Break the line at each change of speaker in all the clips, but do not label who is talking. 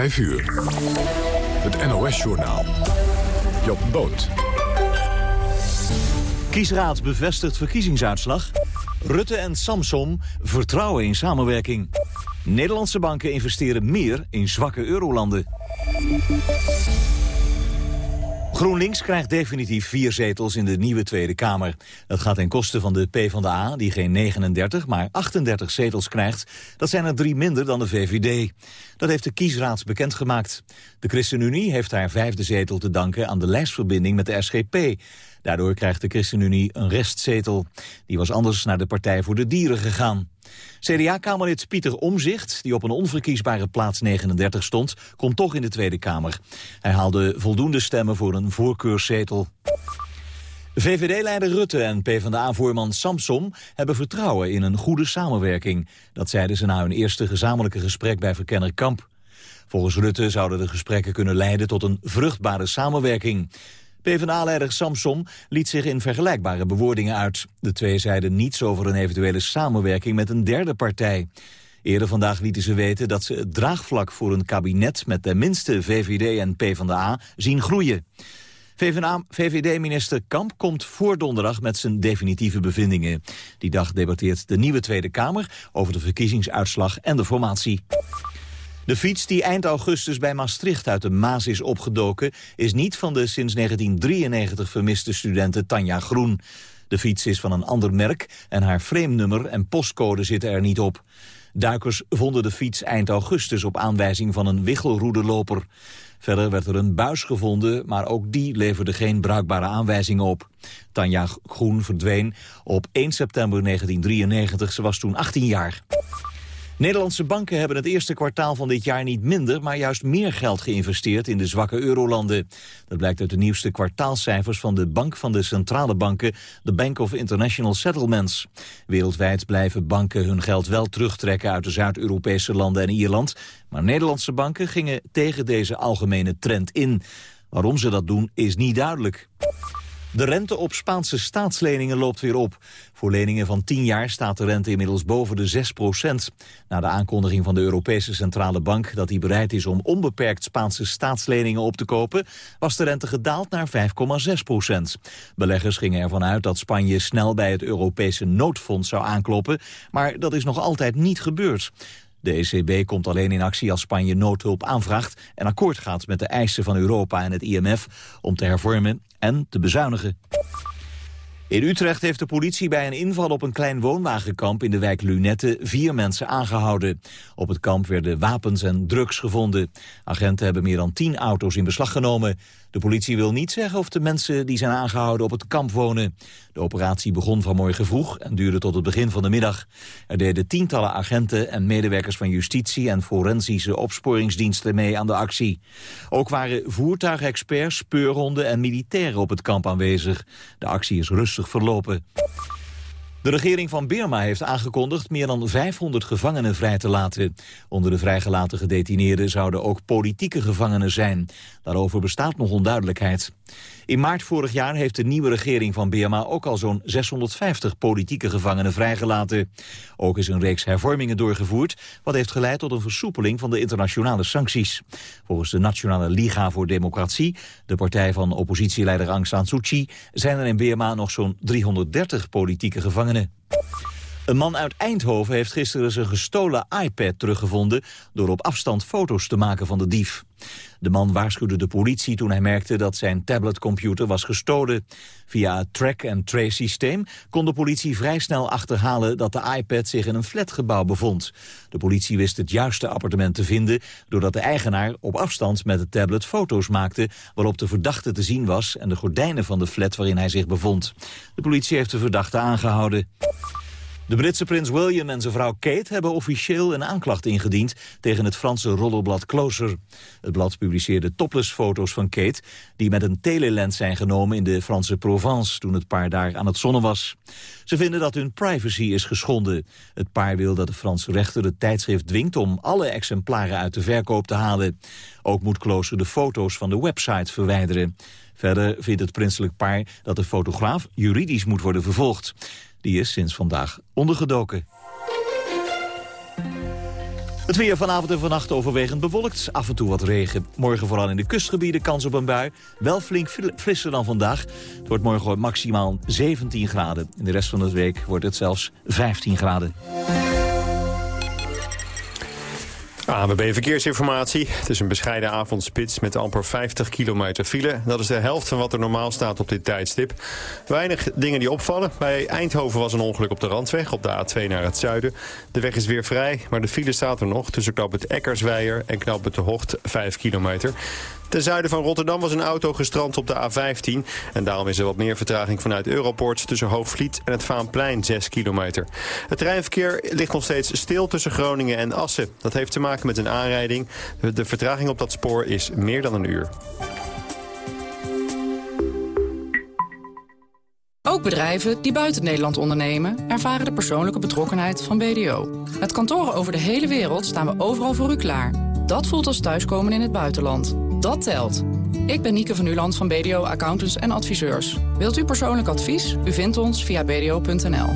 5 uur. Het NOS-journaal. Job Boot.
Kiesraad bevestigt verkiezingsuitslag. Rutte en Samsom vertrouwen in samenwerking. Nederlandse banken investeren meer in zwakke eurolanden. GroenLinks krijgt definitief vier zetels in de nieuwe Tweede Kamer. Dat gaat ten koste van de PvdA, die geen 39, maar 38 zetels krijgt. Dat zijn er drie minder dan de VVD. Dat heeft de kiesraad bekendgemaakt. De ChristenUnie heeft haar vijfde zetel te danken aan de lijstverbinding met de SGP. Daardoor krijgt de ChristenUnie een restzetel. Die was anders naar de Partij voor de Dieren gegaan. CDA-kamerlid Pieter Omzicht, die op een onverkiesbare plaats 39 stond, komt toch in de Tweede Kamer. Hij haalde voldoende stemmen voor een voorkeurszetel. VVD-leider Rutte en PvdA-voorman Samsom hebben vertrouwen in een goede samenwerking. Dat zeiden ze na hun eerste gezamenlijke gesprek bij verkenner Kamp. Volgens Rutte zouden de gesprekken kunnen leiden tot een vruchtbare samenwerking. PvdA-leider Samsom liet zich in vergelijkbare bewoordingen uit. De twee zeiden niets over een eventuele samenwerking met een derde partij. Eerder vandaag lieten ze weten dat ze het draagvlak voor een kabinet met tenminste VVD en PvdA zien groeien. VVD-minister Kamp komt voor donderdag met zijn definitieve bevindingen. Die dag debatteert de nieuwe Tweede Kamer over de verkiezingsuitslag en de formatie. De fiets die eind augustus bij Maastricht uit de Maas is opgedoken... is niet van de sinds 1993 vermiste studenten Tanja Groen. De fiets is van een ander merk en haar frame-nummer en postcode zitten er niet op. Duikers vonden de fiets eind augustus op aanwijzing van een wichelroedeloper. Verder werd er een buis gevonden, maar ook die leverde geen bruikbare aanwijzingen op. Tanja Groen verdween op 1 september 1993, ze was toen 18 jaar. Nederlandse banken hebben het eerste kwartaal van dit jaar niet minder, maar juist meer geld geïnvesteerd in de zwakke eurolanden. Dat blijkt uit de nieuwste kwartaalcijfers van de Bank van de Centrale Banken, de Bank of International Settlements. Wereldwijd blijven banken hun geld wel terugtrekken uit de Zuid-Europese landen en Ierland, maar Nederlandse banken gingen tegen deze algemene trend in. Waarom ze dat doen is niet duidelijk. De rente op Spaanse staatsleningen loopt weer op. Voor leningen van 10 jaar staat de rente inmiddels boven de 6 procent. Na de aankondiging van de Europese Centrale Bank dat hij bereid is om onbeperkt Spaanse staatsleningen op te kopen, was de rente gedaald naar 5,6 procent. Beleggers gingen ervan uit dat Spanje snel bij het Europese noodfonds zou aankloppen, maar dat is nog altijd niet gebeurd. De ECB komt alleen in actie als Spanje noodhulp aanvraagt... en akkoord gaat met de eisen van Europa en het IMF om te hervormen en te bezuinigen. In Utrecht heeft de politie bij een inval op een klein woonwagenkamp in de wijk Lunette vier mensen aangehouden. Op het kamp werden wapens en drugs gevonden. Agenten hebben meer dan tien auto's in beslag genomen. De politie wil niet zeggen of de mensen die zijn aangehouden op het kamp wonen. De operatie begon vanmorgen vroeg en duurde tot het begin van de middag. Er deden tientallen agenten en medewerkers van justitie en forensische opsporingsdiensten mee aan de actie. Ook waren voertuigexperts, speurhonden en militairen op het kamp aanwezig. De actie is rustig verlopen. De regering van Birma heeft aangekondigd meer dan 500 gevangenen vrij te laten. Onder de vrijgelaten gedetineerden zouden ook politieke gevangenen zijn. Daarover bestaat nog onduidelijkheid. In maart vorig jaar heeft de nieuwe regering van Birma ook al zo'n 650 politieke gevangenen vrijgelaten. Ook is een reeks hervormingen doorgevoerd, wat heeft geleid tot een versoepeling van de internationale sancties. Volgens de Nationale Liga voor Democratie, de partij van oppositieleider Aung San Suu Kyi, zijn er in Birma nog zo'n 330 politieke gevangenen. അങ്ങനെ Een man uit Eindhoven heeft gisteren zijn gestolen iPad teruggevonden... door op afstand foto's te maken van de dief. De man waarschuwde de politie toen hij merkte dat zijn tabletcomputer was gestolen. Via het track-and-trace systeem kon de politie vrij snel achterhalen dat de iPad zich in een flatgebouw bevond. De politie wist het juiste appartement te vinden doordat de eigenaar op afstand met het tablet foto's maakte waarop de verdachte te zien was en de gordijnen van de flat waarin hij zich bevond. De politie heeft de verdachte aangehouden. De Britse prins William en zijn vrouw Kate hebben officieel een aanklacht ingediend tegen het Franse roddelblad Closer. Het blad publiceerde topless-foto's van Kate die met een telelens zijn genomen in de Franse Provence toen het paar daar aan het zonnen was. Ze vinden dat hun privacy is geschonden. Het paar wil dat de Franse rechter het tijdschrift dwingt om alle exemplaren uit de verkoop te halen. Ook moet Closer de foto's van de website verwijderen. Verder vindt het prinselijk paar dat de fotograaf juridisch moet worden vervolgd. Die is sinds vandaag ondergedoken. Het weer vanavond en vannacht overwegend bewolkt. Af en toe wat regen. Morgen vooral in de kustgebieden kans op een bui. Wel flink frisser dan vandaag. Het wordt morgen maximaal 17 graden. In de rest van de week wordt het zelfs 15 graden.
ANWB Verkeersinformatie. Het is een bescheiden avondspits met amper 50 kilometer file. Dat is de helft van wat er normaal staat op dit tijdstip. Weinig dingen die opvallen. Bij Eindhoven was een ongeluk op de Randweg, op de A2 naar het zuiden. De weg is weer vrij, maar de file staat er nog... tussen knap het Eckersweijer en knap het de Hocht, 5 kilometer. Ten zuiden van Rotterdam was een auto gestrand op de A15. En daarom is er wat meer vertraging vanuit Europort... tussen Hoogvliet en het Vaanplein, 6 kilometer. Het treinverkeer ligt nog steeds stil tussen Groningen en Assen. Dat heeft te maken met een aanrijding. De vertraging op dat spoor is meer dan een uur.
Ook bedrijven die buiten Nederland ondernemen... ervaren de persoonlijke betrokkenheid van BDO. Met kantoren over de hele wereld staan we overal voor u klaar. Dat voelt als thuiskomen in het buitenland. Dat telt. Ik ben Nieke van Uland van BDO Accountants en Adviseurs. Wilt u persoonlijk advies? U vindt ons via bdo.nl.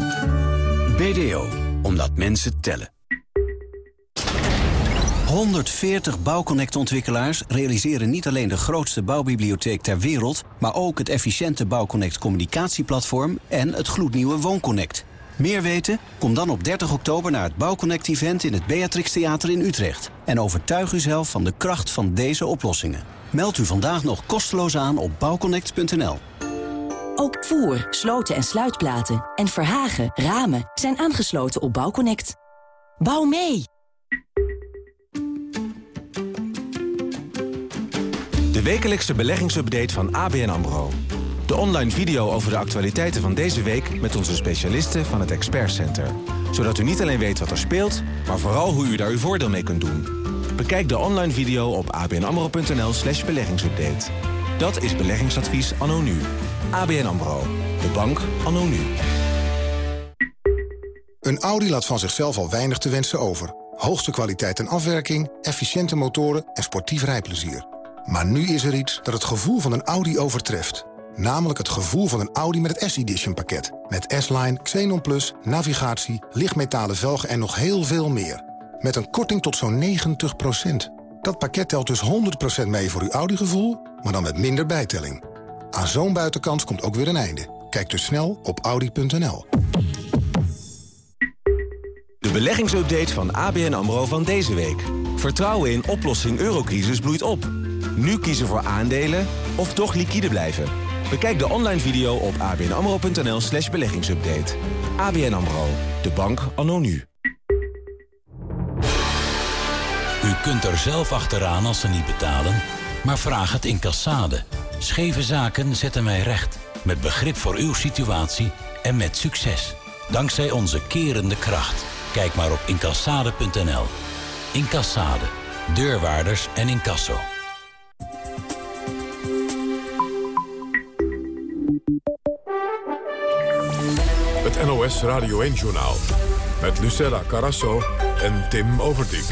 BDO, omdat mensen tellen. 140 Bouwconnect-ontwikkelaars realiseren niet alleen de grootste bouwbibliotheek ter wereld... maar ook het efficiënte Bouwconnect communicatieplatform en het gloednieuwe WoonConnect. Meer weten? Kom dan op 30 oktober naar het Bouwconnect-event in het Beatrix Theater in Utrecht. En overtuig uzelf van de kracht van deze oplossingen. Meld u vandaag nog kosteloos aan op bouwconnect.nl.
Ook voer, sloten en sluitplaten en verhagen, ramen zijn aangesloten op Bouwconnect. Bouw mee!
De wekelijkse beleggingsupdate van ABN AMRO. De online video over de actualiteiten van deze week met onze specialisten van het Expert Center. Zodat u niet alleen weet wat er speelt, maar vooral hoe u daar uw voordeel mee kunt doen. Bekijk de online video op abnamro.nl slash beleggingsupdate. Dat is beleggingadvies anno nu. ABN AMRO. De bank anno nu.
Een Audi laat van zichzelf al weinig te wensen over. Hoogste kwaliteit en afwerking, efficiënte motoren en sportief rijplezier. Maar nu is er iets dat het gevoel van een Audi overtreft. Namelijk het gevoel van een Audi met het S-Edition pakket. Met S-Line, Xenon Plus, navigatie, lichtmetalen velgen en nog heel veel meer. Met een korting tot zo'n 90% Dat pakket telt dus 100% mee voor uw Audi-gevoel, maar dan met minder bijtelling. Aan zo'n buitenkans komt ook weer een einde. Kijk dus snel op Audi.nl.
De beleggingsupdate van ABN AMRO van deze week. Vertrouwen in oplossing eurocrisis bloeit op. Nu kiezen voor aandelen of toch liquide blijven. Bekijk de online video op abnamro.nl slash beleggingsupdate. ABN AMRO, de bank anno nu.
U kunt er zelf achteraan als ze niet betalen, maar vraag het in Cassade. Scheve zaken zetten wij recht, met begrip voor uw situatie en met succes. Dankzij onze kerende kracht. Kijk maar op incassade.nl. Incassade, deurwaarders en incasso.
NOS Radio 1-journaal. Met Lucella Carasso en Tim Overdijk.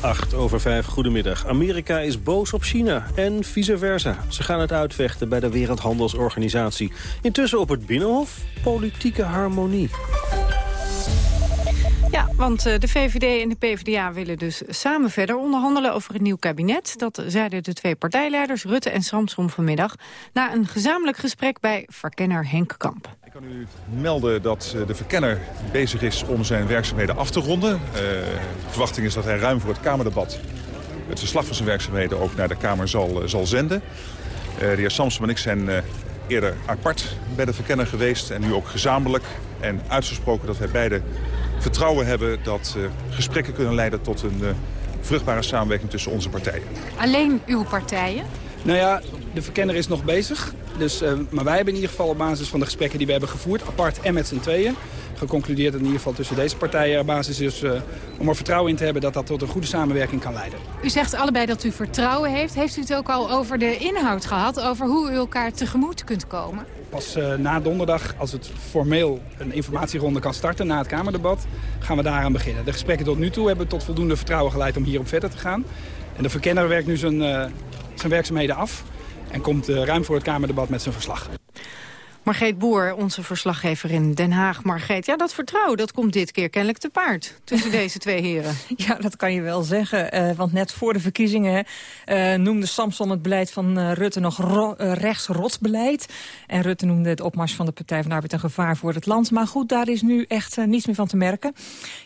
8 over 5, goedemiddag. Amerika is boos op China en vice versa. Ze gaan het uitvechten bij de Wereldhandelsorganisatie. Intussen op het Binnenhof politieke harmonie.
Ja, want eh, de VVD en de PvdA willen dus samen verder onderhandelen over een nieuw kabinet. Dat zeiden de twee partijleiders, Rutte en Samsom vanmiddag... na een gezamenlijk gesprek bij verkenner Henk Kamp.
Ik kan u melden dat eh, de verkenner bezig is om zijn werkzaamheden af te ronden. Uh, de verwachting is dat hij ruim voor het Kamerdebat het verslag van zijn werkzaamheden ook naar de Kamer zal, zal zenden. Uh, de heer Samsom en ik zijn eerder apart bij de verkenner geweest en nu ook gezamenlijk. En uitgesproken dat wij beide vertrouwen hebben dat gesprekken kunnen leiden tot een vruchtbare samenwerking tussen onze partijen.
Alleen uw partijen?
Nou ja, de verkenner is nog bezig. Dus, uh, maar wij hebben in ieder geval op basis van de gesprekken die we hebben gevoerd... apart en met z'n tweeën, geconcludeerd dat in ieder geval tussen deze partijen... er basis is om er vertrouwen in te hebben dat dat tot een goede samenwerking kan leiden.
U zegt allebei dat u vertrouwen heeft. Heeft u het ook al over de inhoud gehad? Over hoe u elkaar tegemoet kunt komen?
Pas uh, na donderdag, als het formeel een informatieronde kan starten na het Kamerdebat, gaan we daaraan beginnen. De gesprekken tot nu toe hebben tot voldoende vertrouwen geleid om hierop verder te gaan. En de verkenner werkt nu zijn, uh, zijn werkzaamheden af en komt uh, ruim voor het Kamerdebat met zijn verslag.
Margreet Boer, onze verslaggever in Den Haag. Margreet, ja, dat vertrouwen dat komt dit keer kennelijk te paard tussen deze twee heren.
Ja, dat kan je wel zeggen. Uh, want net voor de verkiezingen uh, noemde Samson het beleid van uh, Rutte nog ro rechtsrotsbeleid. En Rutte noemde het opmars van de Partij van de Arbeid een gevaar voor het land. Maar goed, daar is nu echt niets meer van te merken.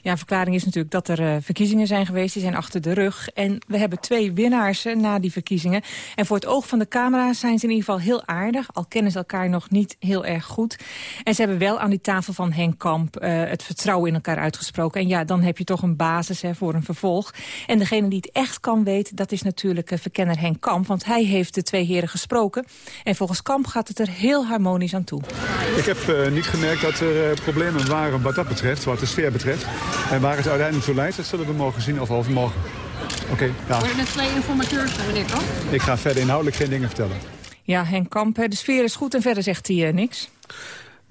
Ja, een verklaring is natuurlijk dat er verkiezingen zijn geweest. Die zijn achter de rug. En we hebben twee winnaars na die verkiezingen. En voor het oog van de camera zijn ze in ieder geval heel aardig. Al kennen ze elkaar nog niet heel erg goed. En ze hebben wel aan die tafel van Henk Kamp uh, het vertrouwen in elkaar uitgesproken. En ja, dan heb je toch een basis hè, voor een vervolg. En degene die het echt kan weten, dat is natuurlijk uh, verkenner Henk Kamp. Want hij heeft de twee heren gesproken. En volgens Kamp gaat het er heel harmonisch aan toe.
Ik heb uh, niet gemerkt dat er problemen waren wat dat betreft, wat de sfeer betreft. En waar het uiteindelijk toe leidt, dat zullen we morgen zien of overmorgen. Oké, okay, ja.
Word je met twee informateurs, meneer Kamp?
Ik ga verder inhoudelijk geen dingen vertellen.
Ja, Henk Kamp, de sfeer is goed en verder zegt hij uh, niks.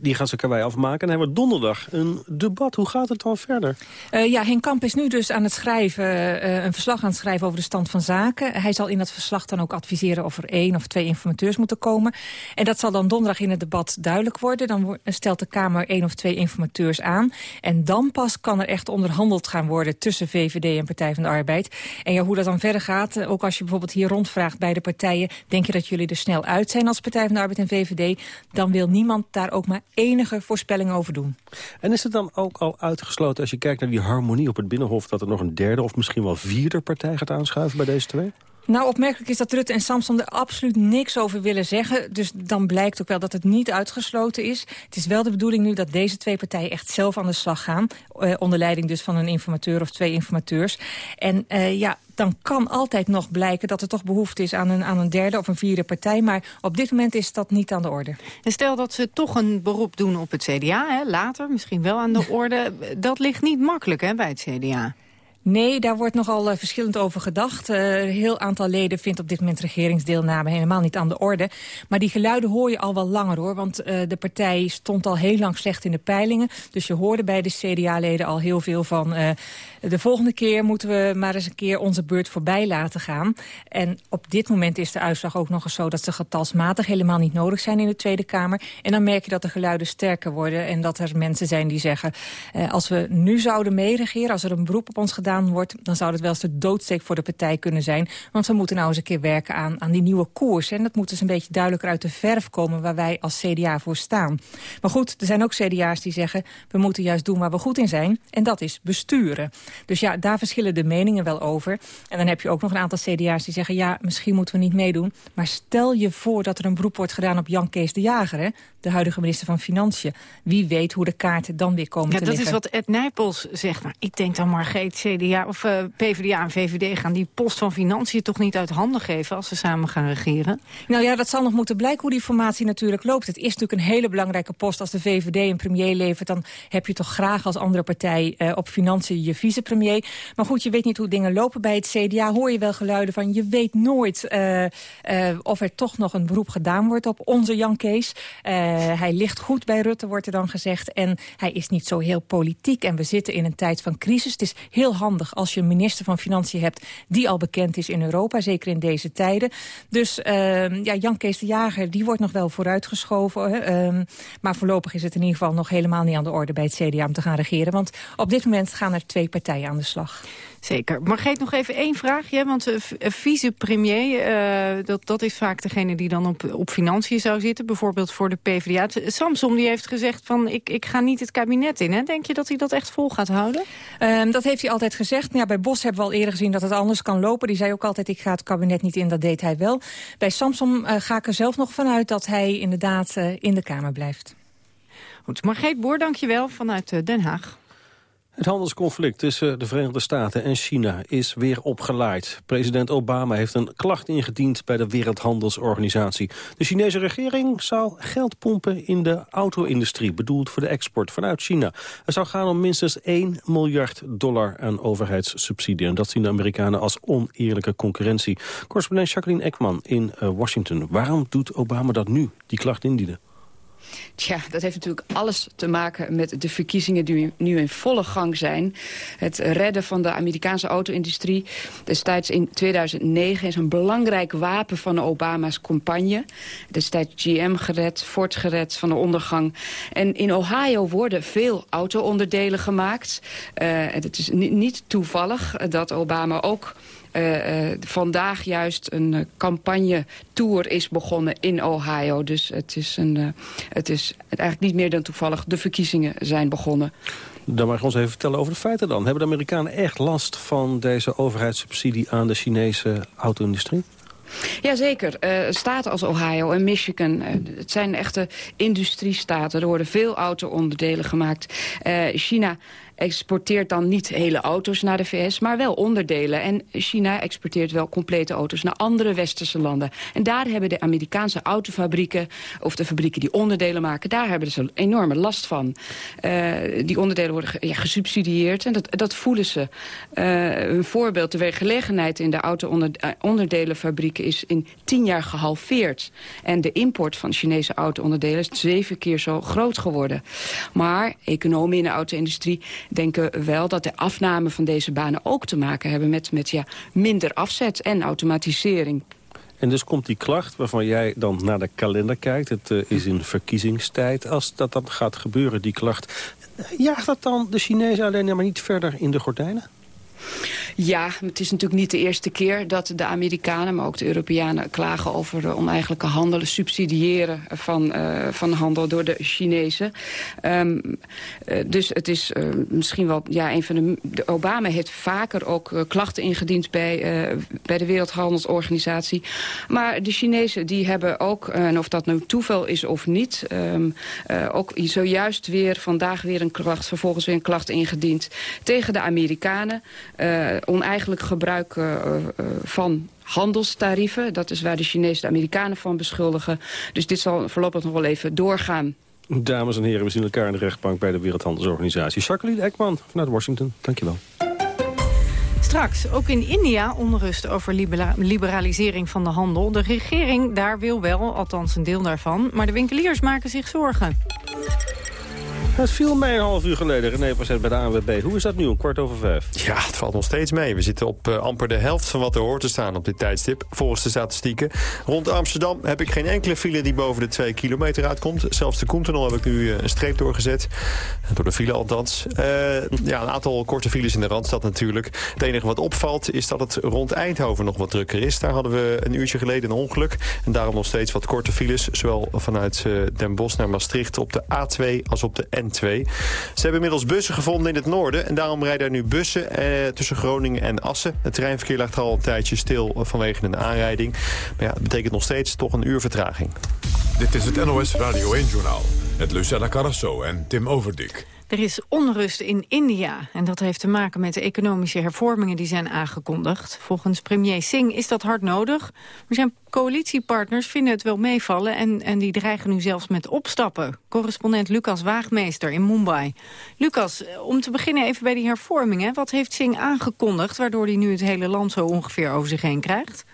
Die gaan ze karwei afmaken. En hebben we donderdag een debat. Hoe gaat het dan verder?
Uh, ja, Henk Kamp is nu dus aan het schrijven, uh, een verslag aan het schrijven over de stand van zaken. Hij zal in dat verslag dan ook adviseren of er één of twee informateurs moeten komen. En dat zal dan donderdag in het debat duidelijk worden. Dan stelt de Kamer één of twee informateurs aan. En dan pas kan er echt onderhandeld gaan worden tussen VVD en Partij van de Arbeid. En ja, hoe dat dan verder gaat, uh, ook als je bijvoorbeeld hier rondvraagt bij de partijen... denk je dat jullie er snel uit zijn als Partij van de Arbeid en VVD... dan wil niemand daar ook maar enige voorspelling over doen.
En is het dan ook al uitgesloten als je kijkt naar die harmonie op het Binnenhof... dat er nog een derde of misschien wel vierde partij gaat aanschuiven bij deze twee?
Nou, opmerkelijk is dat Rutte en Samson er absoluut niks over willen zeggen. Dus dan blijkt ook wel dat het niet uitgesloten is. Het is wel de bedoeling nu dat deze twee partijen echt zelf aan de slag gaan. Uh, onder leiding dus van een informateur of twee informateurs. En uh, ja, dan kan altijd nog blijken dat er toch behoefte is aan een, aan een derde of een vierde partij. Maar op dit moment is dat niet aan de orde.
En stel dat ze toch een beroep doen op het CDA, hè, later misschien wel aan de orde. Dat ligt niet makkelijk hè, bij het CDA.
Nee, daar wordt nogal uh, verschillend over gedacht. Uh, een heel aantal leden vindt op dit moment regeringsdeelname helemaal niet aan de orde. Maar die geluiden hoor je al wel langer hoor. Want uh, de partij stond al heel lang slecht in de peilingen. Dus je hoorde bij de CDA-leden al heel veel van... de volgende keer moeten we maar eens een keer onze beurt voorbij laten gaan. En op dit moment is de uitslag ook nog eens zo... dat ze getalsmatig helemaal niet nodig zijn in de Tweede Kamer. En dan merk je dat de geluiden sterker worden. En dat er mensen zijn die zeggen... als we nu zouden meeregeren, als er een beroep op ons gedaan wordt... dan zou dat wel eens de doodsteek voor de partij kunnen zijn. Want we moeten nou eens een keer werken aan, aan die nieuwe koers. En dat moet dus een beetje duidelijker uit de verf komen... waar wij als CDA voor staan. Maar goed, er zijn ook CDA's die zeggen... we moeten juist doen waar we goed in zijn. En dat is besturen. Dus ja, daar verschillen de meningen wel over. En dan heb je ook nog een aantal CDA's die zeggen... ja, misschien moeten we niet meedoen. Maar stel je voor dat er een beroep wordt gedaan op Jan Kees de Jager... Hè? de huidige minister van Financiën. Wie weet hoe de kaarten dan weer komen
ja,
te
liggen. Dat is wat Ed Nijpels zegt. Maar ik denk dan Margreet, CDA of uh, PvdA en VVD gaan die post van Financiën toch niet uit handen geven als ze samen gaan regeren?
Nou ja, dat zal nog moeten blijken hoe die formatie natuurlijk loopt. Het is natuurlijk een hele belangrijke post als de VVD een premier levert. Dan heb je toch graag als andere partij uh, op Financiën je vicepremier. Maar goed, je weet niet hoe dingen lopen bij het CDA. Hoor je wel geluiden van je weet nooit uh, of er toch nog een beroep gedaan wordt op onze Jan Kees. Hij ligt goed bij Rutte, wordt er dan gezegd. En hij is niet zo heel politiek. En we zitten in een tijd van crisis. Het is heel handig als je een minister van Financiën hebt... die al bekend is in Europa, zeker in deze tijden. Dus uh, ja, Jan Kees de Jager, die wordt nog wel vooruitgeschoven. Uh, maar voorlopig is het in ieder geval nog helemaal niet aan de orde... bij het CDA om te gaan regeren. Want op dit moment gaan er twee partijen aan de slag.
Zeker. Margreet, nog even één vraagje. Want uh, vicepremier, uh, dat, dat is vaak degene die dan op, op financiën zou zitten. Bijvoorbeeld voor de PvdA. Samsom die heeft gezegd van ik, ik ga niet het kabinet in. Hè? Denk je dat hij dat echt vol gaat houden?
Um, dat heeft hij altijd gezegd. Ja, bij Bos hebben we al eerder gezien dat het anders kan lopen. Die zei ook altijd ik ga het kabinet niet in. Dat deed hij wel. Bij Samsom uh, ga ik er zelf nog vanuit dat hij inderdaad in de Kamer blijft.
Goed, Margreet Boer, dank je wel vanuit Den Haag.
Het handelsconflict tussen de Verenigde Staten en China is weer opgeleid. President Obama heeft een klacht ingediend bij de Wereldhandelsorganisatie. De Chinese regering zou geld pompen in de auto-industrie... bedoeld voor de export vanuit China. Het zou gaan om minstens 1 miljard dollar aan overheidssubsidie. En dat zien de Amerikanen als oneerlijke concurrentie. Correspondent Jacqueline Ekman in eh, Washington. Waarom doet Obama dat nu, die klacht indienen?
Tja, dat heeft natuurlijk alles te maken met de verkiezingen die nu in volle gang zijn. Het redden van de Amerikaanse auto-industrie destijds in 2009 is een belangrijk wapen van Obama's campagne. Destijds GM gered, Ford gered van de ondergang. En in Ohio worden veel auto-onderdelen gemaakt. Uh, het is niet toevallig dat Obama ook uh, uh, vandaag juist een uh, campagne-tour is begonnen in Ohio. Dus het is, een, het is eigenlijk niet meer dan toevallig. De verkiezingen zijn begonnen.
Dan mag je ons even vertellen over de feiten dan. Hebben de Amerikanen echt last van deze overheidssubsidie aan de Chinese auto-industrie?
Jazeker. Uh, staten als Ohio en Michigan, uh, het zijn echte industriestaten. Er worden veel auto-onderdelen gemaakt. Uh, China exporteert dan niet hele auto's naar de VS, maar wel onderdelen. En China exporteert wel complete auto's naar andere westerse landen. En daar hebben de Amerikaanse autofabrieken, of de fabrieken die onderdelen maken, daar hebben ze enorme last van. Uh, die onderdelen worden ja, gesubsidieerd en dat, dat voelen ze. Uh, een voorbeeld, de werkgelegenheid in de auto-onderdelenfabrieken is in tien jaar gehalveerd. En de import van Chinese auto-onderdelen is zeven keer zo groot geworden. Maar economen in de auto-industrie denken wel dat de afname van deze banen ook te maken hebben met, met ja, minder afzet en automatisering.
En dus komt die klacht waarvan jij dan naar de kalender kijkt. Het uh, is in verkiezingstijd. Als dat dan gaat gebeuren, die klacht... jaagt dat dan de Chinezen alleen maar niet verder in de gordijnen?
Ja, het is natuurlijk niet de eerste keer dat de Amerikanen... maar ook de Europeanen klagen over uh, oneigenlijke handelen... subsidiëren van, uh, van handel door de Chinezen. Um, uh, dus het is misschien wel ja, een van de... de Obama heeft vaker ook klachten ingediend bij, bij de Wereldhandelsorganisatie. Maar de Chinezen die hebben ook, en of dat nu toeval is of niet... Um, ook zojuist weer, vandaag weer een klacht... vervolgens weer een klacht ingediend tegen de Amerikanen... Uh, oneigenlijk gebruik uh, uh, van handelstarieven. Dat is waar de Chinezen de Amerikanen van beschuldigen. Dus dit zal voorlopig nog wel even doorgaan.
Dames en heren, we zien elkaar in de rechtbank bij de Wereldhandelsorganisatie. Jacqueline Ekman vanuit Washington, dankjewel.
Straks, ook in India onrust over liberalisering van de handel. De regering daar wil wel, althans een deel daarvan, maar de winkeliers maken zich zorgen.
Het viel mij een half uur geleden, René Passet bij de ANWB. Hoe is dat nu, een kwart over vijf?
Ja, het valt nog steeds mee. We zitten op uh, amper de helft van wat er hoort te staan op dit tijdstip. Volgens de statistieken. Rond Amsterdam heb ik geen enkele file die boven de twee kilometer uitkomt. Zelfs de Koentunnel heb ik nu uh, een streep doorgezet. Door de file althans. Uh, ja, een aantal korte files in de Randstad natuurlijk. Het enige wat opvalt is dat het rond Eindhoven nog wat drukker is. Daar hadden we een uurtje geleden een ongeluk. En daarom nog steeds wat korte files. Zowel vanuit Den Bosch naar Maastricht op de A2 als op de N2. Ze hebben inmiddels bussen gevonden in het noorden... en daarom rijden er nu bussen eh, tussen Groningen en Assen. Het treinverkeer ligt al een tijdje stil vanwege een aanrijding. Maar ja, dat betekent nog steeds toch een uur vertraging.
Dit is het NOS Radio 1-journaal met Lucella Carrasso en Tim Overdik.
Er is onrust in India en dat heeft te maken met de economische hervormingen die zijn aangekondigd. Volgens premier Singh is dat hard nodig. Maar zijn coalitiepartners vinden het wel meevallen en, en die dreigen nu zelfs met opstappen. Correspondent Lucas Waagmeester in Mumbai. Lucas, om te beginnen even bij die hervormingen. Wat heeft Singh aangekondigd waardoor hij nu het hele land zo ongeveer over zich heen krijgt?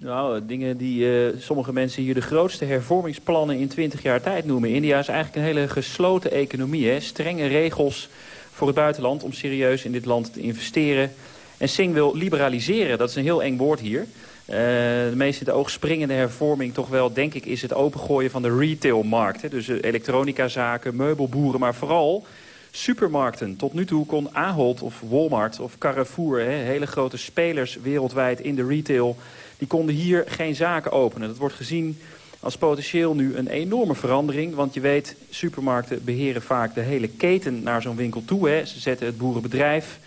Nou, dingen die uh, sommige mensen hier de grootste hervormingsplannen in 20 jaar tijd noemen. India is eigenlijk een hele gesloten economie. Hè? Strenge regels voor het buitenland om serieus in dit land te investeren. En Singh wil liberaliseren, dat is een heel eng woord hier. Uh, de meest in het oog springende hervorming toch wel, denk ik, is het opengooien van de retailmarkt. Hè? Dus uh, elektronicazaken, meubelboeren, maar vooral supermarkten. Tot nu toe kon Ahold of Walmart of Carrefour, hè, hele grote spelers wereldwijd in de retail die konden hier geen zaken openen. Dat wordt gezien als potentieel nu een enorme verandering. Want je weet, supermarkten beheren vaak de hele keten naar zo'n winkel toe. Hè. Ze zetten het boerenbedrijf,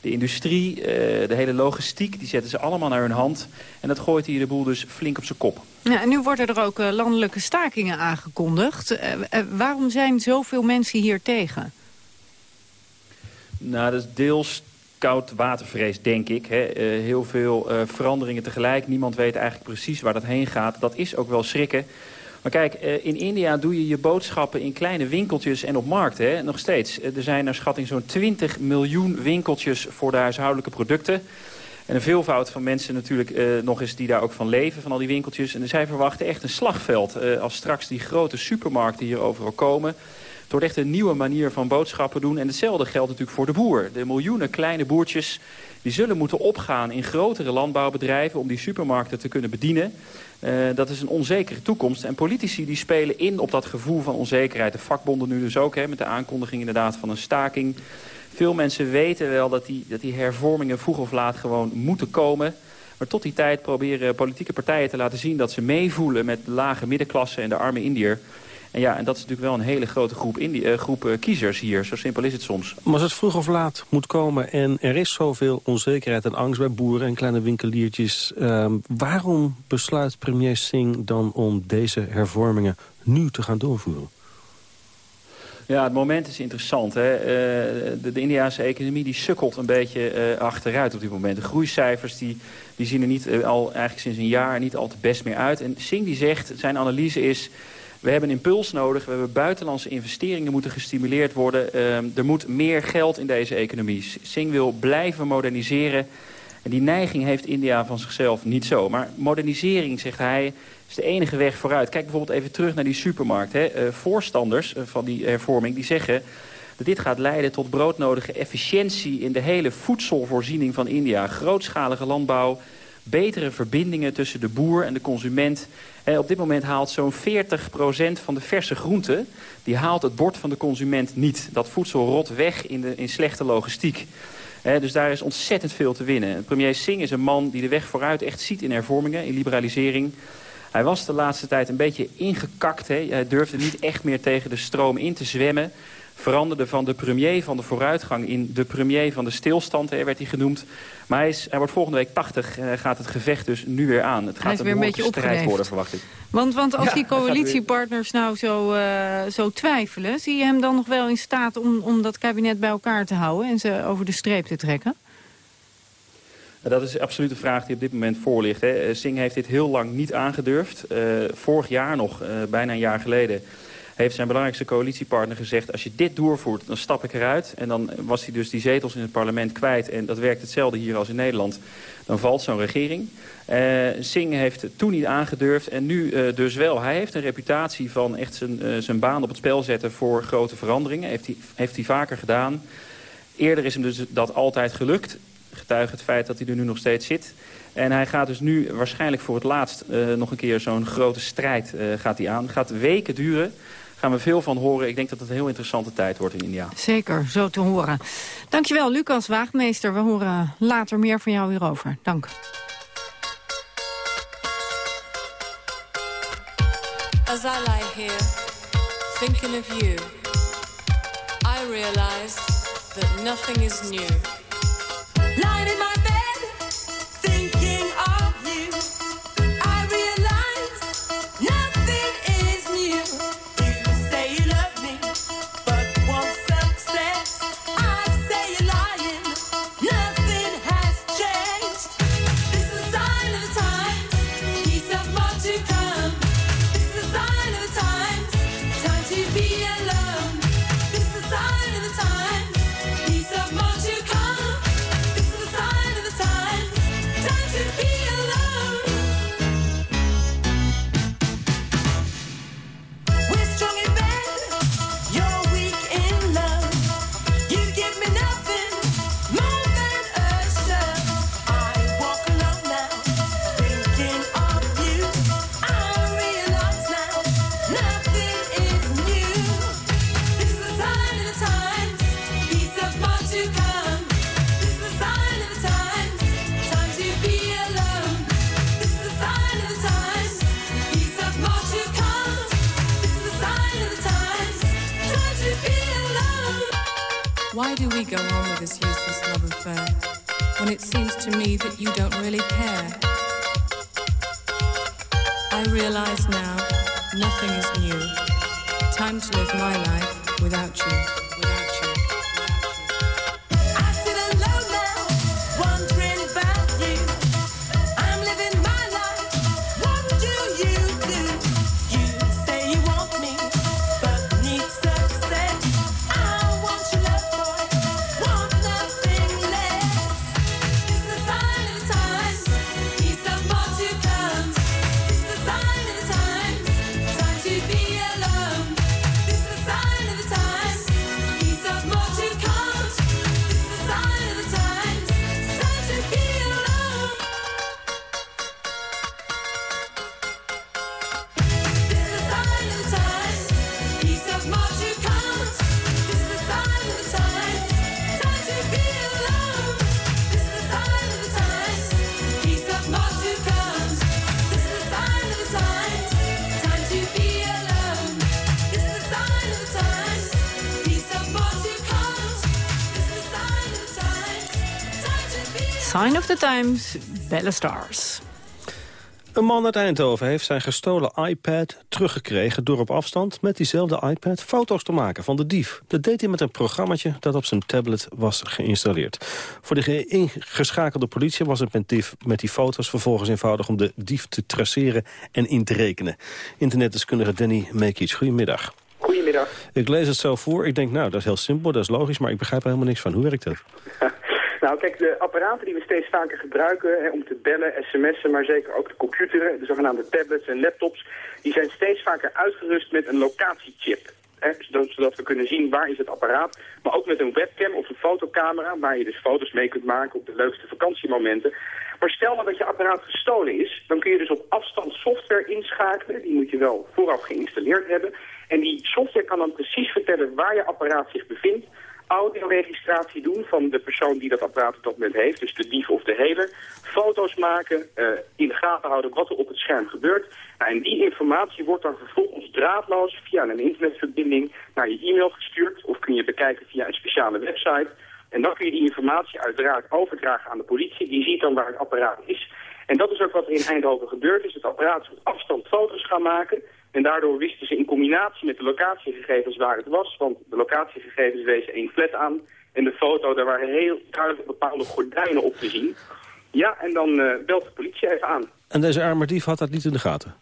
de industrie, eh, de hele logistiek... die zetten ze allemaal naar hun hand. En dat gooit hier de boel dus flink op zijn kop.
Ja, en nu worden er ook uh, landelijke stakingen aangekondigd. Uh, waarom zijn zoveel mensen hier tegen?
Nou, dat is deels koud watervrees, denk ik. Hè. Uh, heel veel uh, veranderingen tegelijk. Niemand weet eigenlijk precies waar dat heen gaat. Dat is ook wel schrikken. Maar kijk, uh, in India doe je je boodschappen in kleine winkeltjes en op markten. Nog steeds. er zijn naar schatting zo'n 20 miljoen winkeltjes voor de huishoudelijke producten. En een veelvoud van mensen natuurlijk nog eens die daar ook van leven, van al die winkeltjes. En zij verwachten echt een slagveld als straks die grote supermarkten hier overal komen. Wordt echt een nieuwe manier van boodschappen doen. En hetzelfde geldt natuurlijk voor de boer. De miljoenen kleine boertjes die zullen moeten opgaan in grotere landbouwbedrijven... om die supermarkten te kunnen bedienen. Uh, dat is een onzekere toekomst. En politici die spelen in op dat gevoel van onzekerheid. De vakbonden nu dus ook, hè, met de aankondiging inderdaad van een staking. Veel mensen weten wel dat die, dat die hervormingen vroeg of laat gewoon moeten komen. Maar tot die tijd proberen politieke partijen te laten zien... dat ze meevoelen met de lage middenklasse en de arme Indiër. En ja, en dat is natuurlijk wel een hele grote groep, Indi uh, groep uh, kiezers hier. Zo simpel is het soms.
Maar als het vroeg of laat moet komen en er is zoveel onzekerheid en angst bij boeren en kleine winkeliertjes... Uh, waarom besluit premier Singh dan om deze hervormingen nu te gaan doorvoeren?
Ja, het moment is interessant. Hè? Uh, de, de, Indiaanse economie die sukkelt een beetje uh, achteruit op dit moment. De groeicijfers die, die zien er niet uh, al eigenlijk sinds een jaar niet al te best meer uit. En Singh die zegt, zijn analyse is... We hebben een impuls nodig. We hebben buitenlandse investeringen moeten gestimuleerd worden. Uh, er moet meer geld in deze economie. Singh wil blijven moderniseren. En die neiging heeft India van zichzelf niet zo. Maar modernisering, zegt hij, is de enige weg vooruit. Kijk bijvoorbeeld even terug naar die supermarkt. Hè. Uh, voorstanders uh, van die hervorming die zeggen dat dit gaat leiden tot broodnodige efficiëntie... in de hele voedselvoorziening van India. Grootschalige landbouw, betere verbindingen tussen de boer en de consument. En op dit moment haalt zo'n 40% van de verse groenten... die haalt het bord van de consument niet. Dat voedsel rot weg in, de, in slechte logistiek. He, dus daar is ontzettend veel te winnen. Premier Singh is een man die de weg vooruit echt ziet in hervormingen, in liberalisering. Hij was de laatste tijd een beetje ingekakt. Hij durfde niet echt meer tegen de stroom in te zwemmen veranderde van de premier van de vooruitgang in de premier van de stilstand, hè, werd hij genoemd. Maar hij, is, hij wordt volgende week 80 en gaat het gevecht dus nu weer aan. Het gaat
een, weer een beetje strijd
worden, verwacht ik.
Want, want als ja, die coalitiepartners nou zo, uh, zo twijfelen... zie je hem dan nog wel in staat om, om dat kabinet bij elkaar te houden... en ze over de streep te trekken?
Dat is absoluut de vraag die op dit moment voor ligt. Hè. Singh heeft dit heel lang niet aangedurfd. Uh, vorig jaar nog, uh, bijna een jaar geleden heeft zijn belangrijkste coalitiepartner gezegd... als je dit doorvoert, dan stap ik eruit. En dan was hij dus die zetels in het parlement kwijt. En dat werkt hetzelfde hier als in Nederland. Dan valt zo'n regering. Uh, Singh heeft toen niet aangedurfd en nu uh, dus wel. Hij heeft een reputatie van echt zijn, uh, zijn baan op het spel zetten voor grote veranderingen. Heeft hij, heeft hij vaker gedaan. Eerder is hem dus dat altijd gelukt. Getuige het feit dat hij er nu nog steeds zit. En hij gaat dus nu waarschijnlijk voor het laatst nog een keer zo'n grote strijd gaat hij aan. Gaat weken duren gaan we veel van horen. Ik denk dat het een heel interessante tijd wordt in India.
Zeker, zo te horen. Dankjewel, Lucas Waagmeester. We horen later meer van jou hierover. Dank. As I lie here, thinking of you, I realize that nothing is new.
Sign of the Times, Belle Stars.
Een man uit Eindhoven heeft zijn gestolen iPad teruggekregen... door op afstand met diezelfde iPad foto's te maken van de dief. Dat deed hij met een programmaatje dat op zijn tablet was geïnstalleerd. Voor de ingeschakelde politie was het met die, met die foto's vervolgens eenvoudig... om de dief te traceren en in te rekenen. Internetdeskundige Danny Mekic, goedemiddag.
Goedemiddag.
Ik lees het zo voor. Ik denk, nou, dat is heel simpel, dat is logisch... maar ik begrijp er helemaal niks van. Hoe werkt dat?
Nou, kijk, de apparaten die we steeds vaker gebruiken hè, om te bellen, sms'en, maar zeker ook de computeren, de zogenaamde tablets en laptops, die zijn steeds vaker uitgerust met een locatiechip. Hè, zodat we kunnen zien waar is het apparaat. Maar ook met een webcam of een fotocamera, waar je dus foto's mee kunt maken op de leukste vakantiemomenten. Maar stel nou dat je apparaat gestolen is, dan kun je dus op afstand software inschakelen. Die moet je wel vooraf geïnstalleerd hebben. En die software kan dan precies vertellen waar je apparaat zich bevindt audioregistratie doen van de persoon die dat apparaat op dat moment heeft, dus de dief of de heler, foto's maken, uh, in de gaten houden wat er op het scherm gebeurt. Nou, en die informatie wordt dan vervolgens draadloos via een internetverbinding naar je e-mail gestuurd of kun je bekijken via een speciale website. En dan kun je die informatie uiteraard overdragen aan de politie. Die ziet dan waar het apparaat is. En dat is ook wat er in Eindhoven gebeurd is. Het apparaat op afstand foto's gaan maken. En daardoor wisten ze in combinatie met de locatiegegevens waar het was. Want de locatiegegevens wezen één flat aan. En de foto, daar waren heel duidelijk bepaalde gordijnen op te zien. Ja, en dan uh, belt de politie even aan.
En deze arme dief had dat niet in de gaten?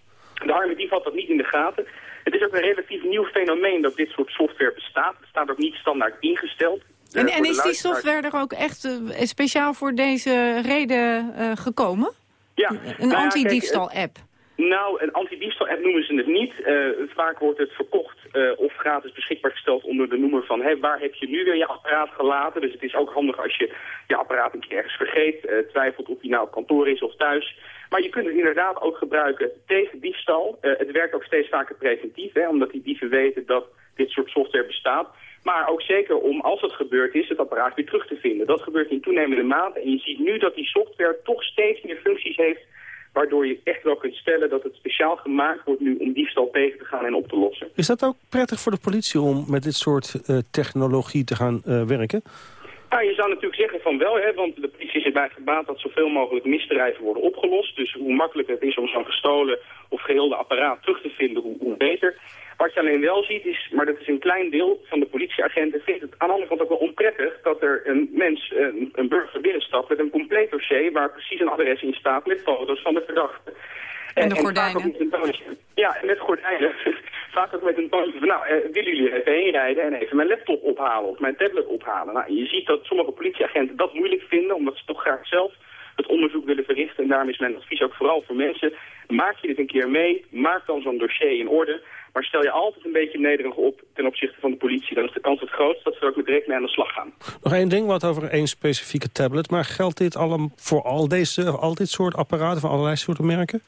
De arme dief had dat niet in de gaten. Het is ook een relatief nieuw fenomeen dat dit soort software bestaat. Het staat ook niet standaard ingesteld.
En, en is die software er ook echt uh, speciaal voor deze reden uh, gekomen?
Ja.
Een nou anti-diefstal-app?
Nou, een antidiefstal-app noemen ze het niet. Uh, vaak wordt het verkocht uh, of gratis beschikbaar gesteld onder de noemer van... Hey, waar heb je nu weer je apparaat gelaten? Dus het is ook handig als je je apparaat een keer ergens vergeet... Uh, twijfelt of die nou op kantoor is of thuis. Maar je kunt het inderdaad ook gebruiken tegen diefstal. het werkt ook steeds vaker preventief, hè, omdat die dieven weten dat dit soort software bestaat. Maar ook zeker om, als het gebeurd is, het apparaat weer terug te vinden. Dat gebeurt in toenemende mate. En je ziet nu dat die software toch steeds meer functies heeft waardoor je echt wel kunt stellen dat het speciaal gemaakt wordt nu om diefstal tegen te gaan en op te lossen.
Is dat ook prettig voor de politie om met dit soort uh, technologie te gaan uh, werken?
Nou, je zou natuurlijk zeggen van wel, hè, want de politie is erbij gebaat dat zoveel mogelijk misdrijven worden opgelost. Dus hoe makkelijker het is om zo'n gestolen of geheel apparaat terug te vinden, hoe, hoe beter. Wat je alleen wel ziet is, maar dat is een klein deel van de politieagenten, vindt het aan de andere kant ook wel onprettig dat er een mens, een, een burger binnenstapt met een compleet dossier waar precies een adres in staat met foto's van de verdachte.
En de gordijnen.
ja, en met gordijnen. vaak ook met een toontje van, nou, eh, willen jullie even heen rijden en even mijn laptop ophalen of mijn tablet ophalen. Nou, je ziet dat sommige politieagenten dat moeilijk vinden, omdat ze toch graag zelf het onderzoek willen verrichten. En daarom is mijn advies ook vooral voor mensen, maak je dit een keer mee, maak dan zo'n dossier in orde. Maar stel je altijd een beetje nederig op ten opzichte van de politie. Dan is de kans het grootst dat ze er ook met direct mee aan de slag gaan.
Nog één ding, wat over één specifieke tablet. Maar geldt dit allemaal voor al, deze, al dit soort apparaten van allerlei soorten merken?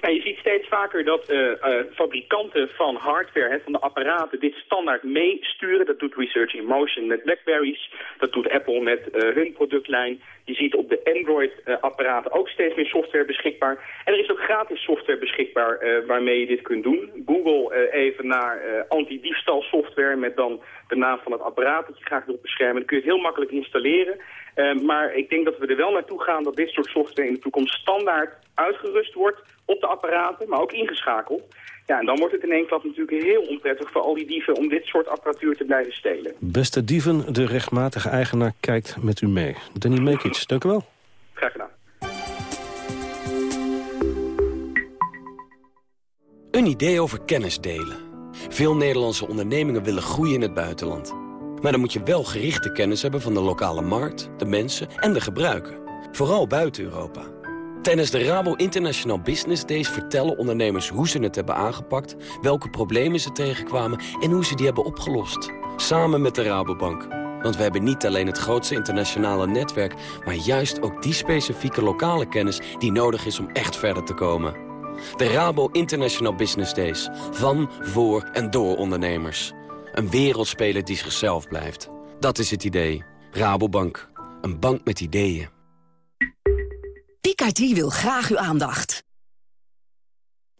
Nou, je ziet steeds vaker dat uh, uh, fabrikanten van hardware, hè, van de apparaten, dit standaard meesturen. Dat doet Research in Motion met Blackberries. Dat doet Apple met uh, hun productlijn. Je ziet op de Android-apparaten ook steeds meer software beschikbaar. En er is ook gratis software beschikbaar waarmee je dit kunt doen. Google even naar anti-diefstal software met dan de naam van het apparaat dat je graag wilt beschermen. Dan kun je het heel makkelijk installeren. maar ik denk dat we er wel naartoe gaan dat dit soort software in de toekomst standaard uitgerust wordt op de apparaten, maar ook ingeschakeld. Ja, en dan wordt het in één klap natuurlijk heel onprettig voor al die dieven om dit soort apparatuur te blijven stelen.
Beste dieven, de rechtmatige eigenaar kijkt met u mee. Danny Mekic, dank u wel.
Graag gedaan.
Een idee over kennis delen. Veel Nederlandse ondernemingen willen groeien in het buitenland. Maar dan moet je wel gerichte kennis hebben van de lokale markt, de mensen en de gebruiken. Vooral buiten Europa. Tijdens de Rabo International Business Days vertellen ondernemers hoe ze het hebben aangepakt, welke problemen ze tegenkwamen en hoe ze die hebben opgelost. Samen met de Rabobank. Want we hebben niet alleen het grootste internationale netwerk, maar juist ook die specifieke lokale kennis die nodig is om echt verder te komen. De Rabo International Business Days. Van, voor en door ondernemers. Een wereldspeler die zichzelf blijft. Dat is het idee. Rabobank. Een bank met ideeën.
Picardie wil graag uw aandacht.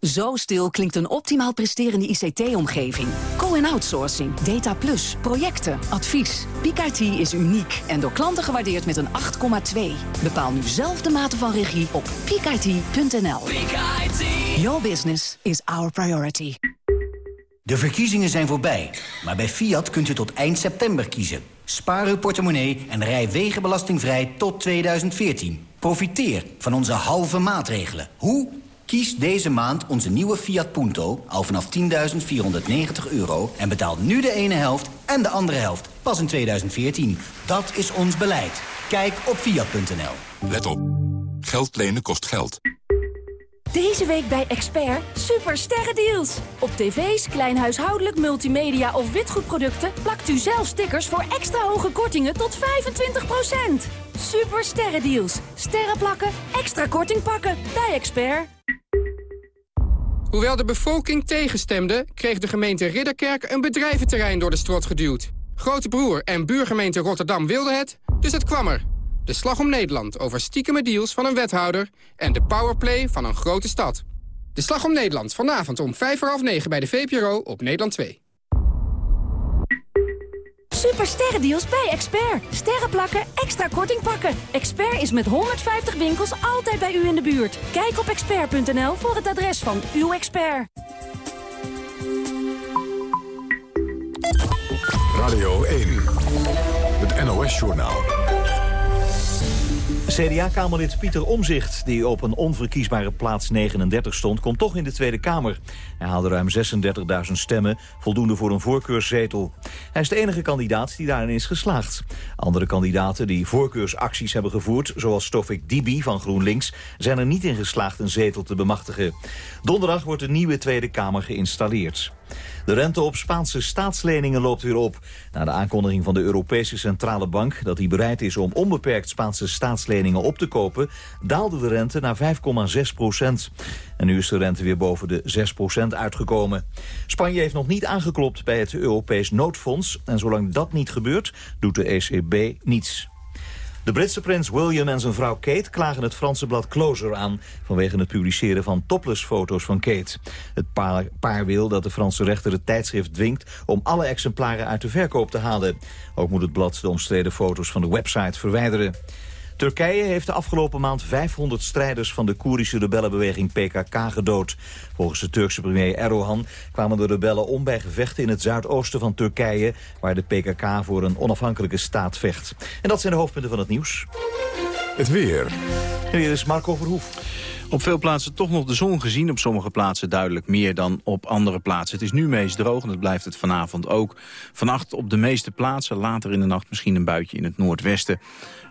Zo stil klinkt een optimaal presterende ICT-omgeving. Co-en-outsourcing, data plus, projecten, advies. Peak IT is uniek en door klanten gewaardeerd met een 8,2. Bepaal nu zelf de mate van regie op peakit.nl. Your business is our priority.
De verkiezingen zijn voorbij, maar bij Fiat kunt u tot eind september kiezen. Spaar uw portemonnee en rij wegenbelastingvrij tot 2014. Profiteer van onze halve maatregelen. Hoe? Kies deze maand onze nieuwe Fiat Punto al vanaf 10.490 euro... en betaal nu de ene helft en de andere helft pas in 2014. Dat is ons beleid. Kijk op Fiat.nl.
Let op. Geld lenen kost geld.
Deze week bij Expert super sterrendeals. Op tv's, kleinhuishoudelijk, multimedia of witgoedproducten... plakt u zelf stickers voor extra hoge kortingen tot 25%. Super sterrendeals. Sterren plakken, extra korting pakken. Bij Expert.
Hoewel de bevolking tegenstemde, kreeg de gemeente Ridderkerk een bedrijventerrein door de strot geduwd. Grote broer en buurgemeente Rotterdam wilden het, dus het kwam er. De slag om Nederland over stiekeme deals van een wethouder... en de powerplay van een grote stad. De slag om Nederland vanavond om vijf voor half negen bij de VPRO op Nederland 2.
Super sterrendeals bij Expert. Sterren plakken, extra korting pakken. Expert is met 150 winkels altijd bij u in de buurt. Kijk op expert.nl voor het adres van uw expert.
Radio 1. Het NOS-journaal.
CDA-kamerlid Pieter Omzicht, die op een onverkiesbare plaats 39 stond... komt toch in de Tweede Kamer. Hij haalde ruim 36.000 stemmen, voldoende voor een voorkeurszetel. Hij is de enige kandidaat die daarin is geslaagd. Andere kandidaten die voorkeursacties hebben gevoerd... zoals Stofik Dibi van GroenLinks... zijn er niet in geslaagd een zetel te bemachtigen. Donderdag wordt de nieuwe Tweede Kamer geïnstalleerd. De rente op Spaanse staatsleningen loopt weer op. Na de aankondiging van de Europese Centrale Bank... dat hij bereid is om onbeperkt Spaanse staatsleningen op te kopen... daalde de rente naar 5,6 procent. En nu is de rente weer boven de 6 procent uitgekomen. Spanje heeft nog niet aangeklopt bij het Europees Noodfonds... en zolang dat niet gebeurt, doet de ECB niets. De Britse prins William en zijn vrouw Kate klagen het Franse blad Closer aan... vanwege het publiceren van topless-foto's van Kate. Het paar, paar, wil dat de Franse rechter het tijdschrift dwingt... om alle exemplaren uit de verkoop te halen. Ook moet het blad de omstreden foto's van de website verwijderen. Turkije heeft de afgelopen maand 500 strijders van de Koerdische rebellenbeweging PKK gedood. Volgens de Turkse premier Erdogan kwamen de rebellen om bij gevechten in het zuidoosten van Turkije, waar de PKK voor een onafhankelijke staat vecht. En dat zijn de hoofdpunten van het nieuws.
Het weer.
En hier is Marco Verhoef.
Op veel plaatsen toch nog de zon gezien. Op sommige plaatsen duidelijk meer dan op andere plaatsen. Het is nu meest droog en dat blijft het vanavond ook. Vannacht op de meeste plaatsen, later in de nacht misschien een buitje in het noordwesten.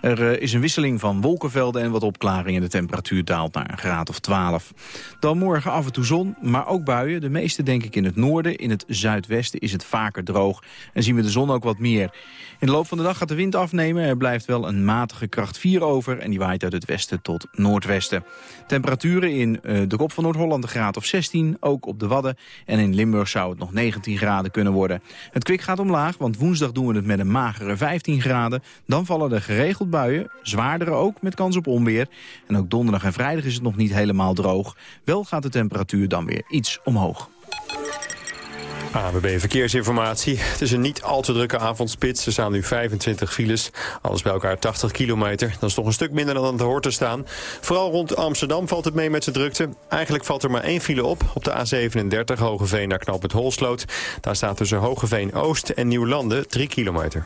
Er uh, is een wisseling van wolkenvelden en wat opklaringen. De temperatuur daalt naar een graad of 12. Dan morgen af en toe zon, maar ook buien. De meeste denk ik in het noorden. In het zuidwesten is het vaker droog. En zien we de zon ook wat meer. In de loop van de dag gaat de wind afnemen. Er blijft wel een matige kracht 4 over. En die waait uit het westen tot noordwesten. Temperaturen in uh, de kop van Noord-Holland een graad of 16. Ook op de Wadden. En in Limburg zou het nog 19 graden kunnen worden. Het kwik gaat omlaag, want woensdag doen we het met een magere 15 graden. Dan vallen er geregeld buien, zwaardere ook, met kans op onweer. En ook donderdag en vrijdag is het nog niet helemaal droog. Wel gaat de temperatuur dan weer iets omhoog.
ABB Verkeersinformatie. Het is een niet al te drukke avondspits. Er staan nu 25 files. Alles bij elkaar 80 kilometer. Dat is toch een stuk minder dan het hoort te staan. Vooral rond Amsterdam valt het mee met de drukte. Eigenlijk valt er maar één file op. Op de A37 Hogeveen naar Knop het Holsloot. Daar staat tussen Hogeveen Oost en Nieuwlanden 3 kilometer.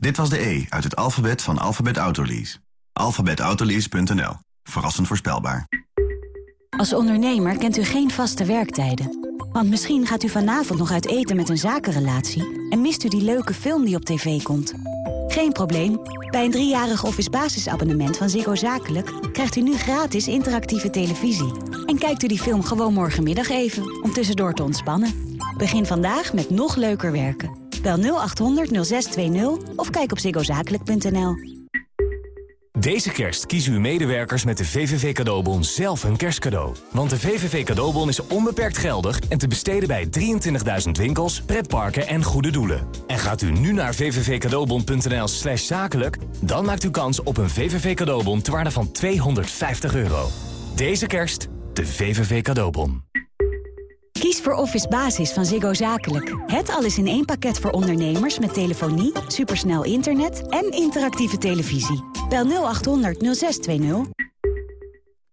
Dit was de E uit het alfabet van Alphabet Autolease. alphabetautolease.nl. Verrassend voorspelbaar.
Als ondernemer kent u geen vaste werktijden. Want misschien gaat u vanavond nog uit eten met een zakenrelatie... en mist u die leuke film die op tv komt. Geen probleem. Bij een driejarig office basisabonnement van Ziggo Zakelijk... krijgt u nu gratis interactieve televisie. En kijkt u die film gewoon morgenmiddag even, om tussendoor te ontspannen. Begin vandaag met nog leuker werken. Bel 0800 0620 of kijk op ziggozakelijk.nl.
Deze kerst kiezen uw medewerkers met de VVV Cadeaubon zelf een kerstcadeau. Want de VVV Cadeaubon is onbeperkt geldig en te besteden bij 23.000 winkels, pretparken en goede doelen. En gaat u nu naar vvvcadeaubon.nl slash zakelijk... dan maakt u kans op een VVV Cadeaubon te waarde van 250 euro. Deze kerst de VVV Cadeaubon.
Kies voor Office Basis van Ziggo Zakelijk. Het alles in één pakket voor ondernemers met telefonie, supersnel internet en interactieve televisie. Bel 0800 0620.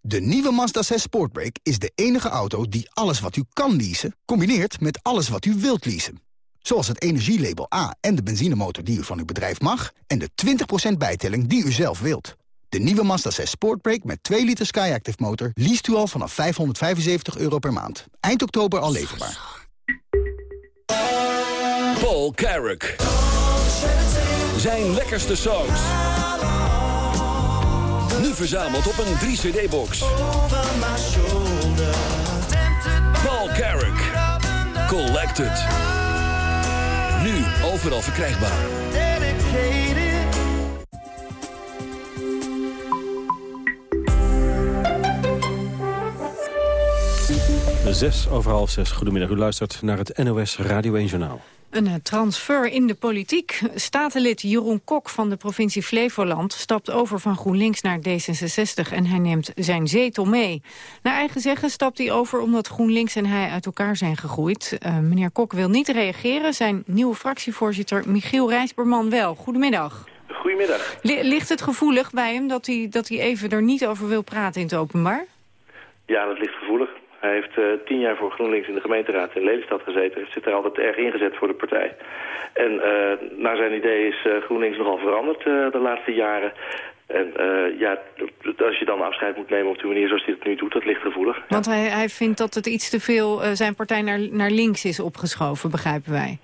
De nieuwe Mazda 6 Sportbrake is de enige auto die alles wat u kan leasen... combineert met alles wat u wilt leasen. Zoals het energielabel A en de benzinemotor die u van uw bedrijf mag... en de 20% bijtelling die u zelf wilt. De nieuwe Mazda 6 Sportbrake met 2 liter Skyactiv motor... liest u al vanaf 575 euro per maand. Eind oktober al leverbaar.
Paul Carrick. Zijn lekkerste songs. Nu verzameld op een 3-cd-box. Paul Carrick. Collected. Nu overal verkrijgbaar.
Zes over half zes. Goedemiddag, u luistert naar het NOS Radio 1 Journaal.
Een eh, transfer in de politiek. Statenlid Jeroen Kok van de provincie Flevoland stapt over van GroenLinks naar D66 en hij neemt zijn zetel mee. Naar eigen zeggen stapt hij over omdat GroenLinks en hij uit elkaar zijn gegroeid. Uh, meneer Kok wil niet reageren. Zijn nieuwe fractievoorzitter Michiel Rijsberman wel. Goedemiddag.
Goedemiddag.
ligt het gevoelig bij hem dat hij, dat hij even er niet over wil praten in het openbaar?
Ja, dat ligt gevoelig. Hij heeft uh, tien jaar voor GroenLinks in de gemeenteraad in Lelystad gezeten. Hij zit er altijd erg ingezet voor de partij. En uh, naar zijn idee is uh, GroenLinks nogal veranderd de laatste jaren. En ja, als je dan afscheid moet nemen op de manier zoals hij het nu doet, dat ligt gevoelig.
Want hij, hij vindt dat het iets te veel zijn partij naar, naar links is opgeschoven, begrijpen wij.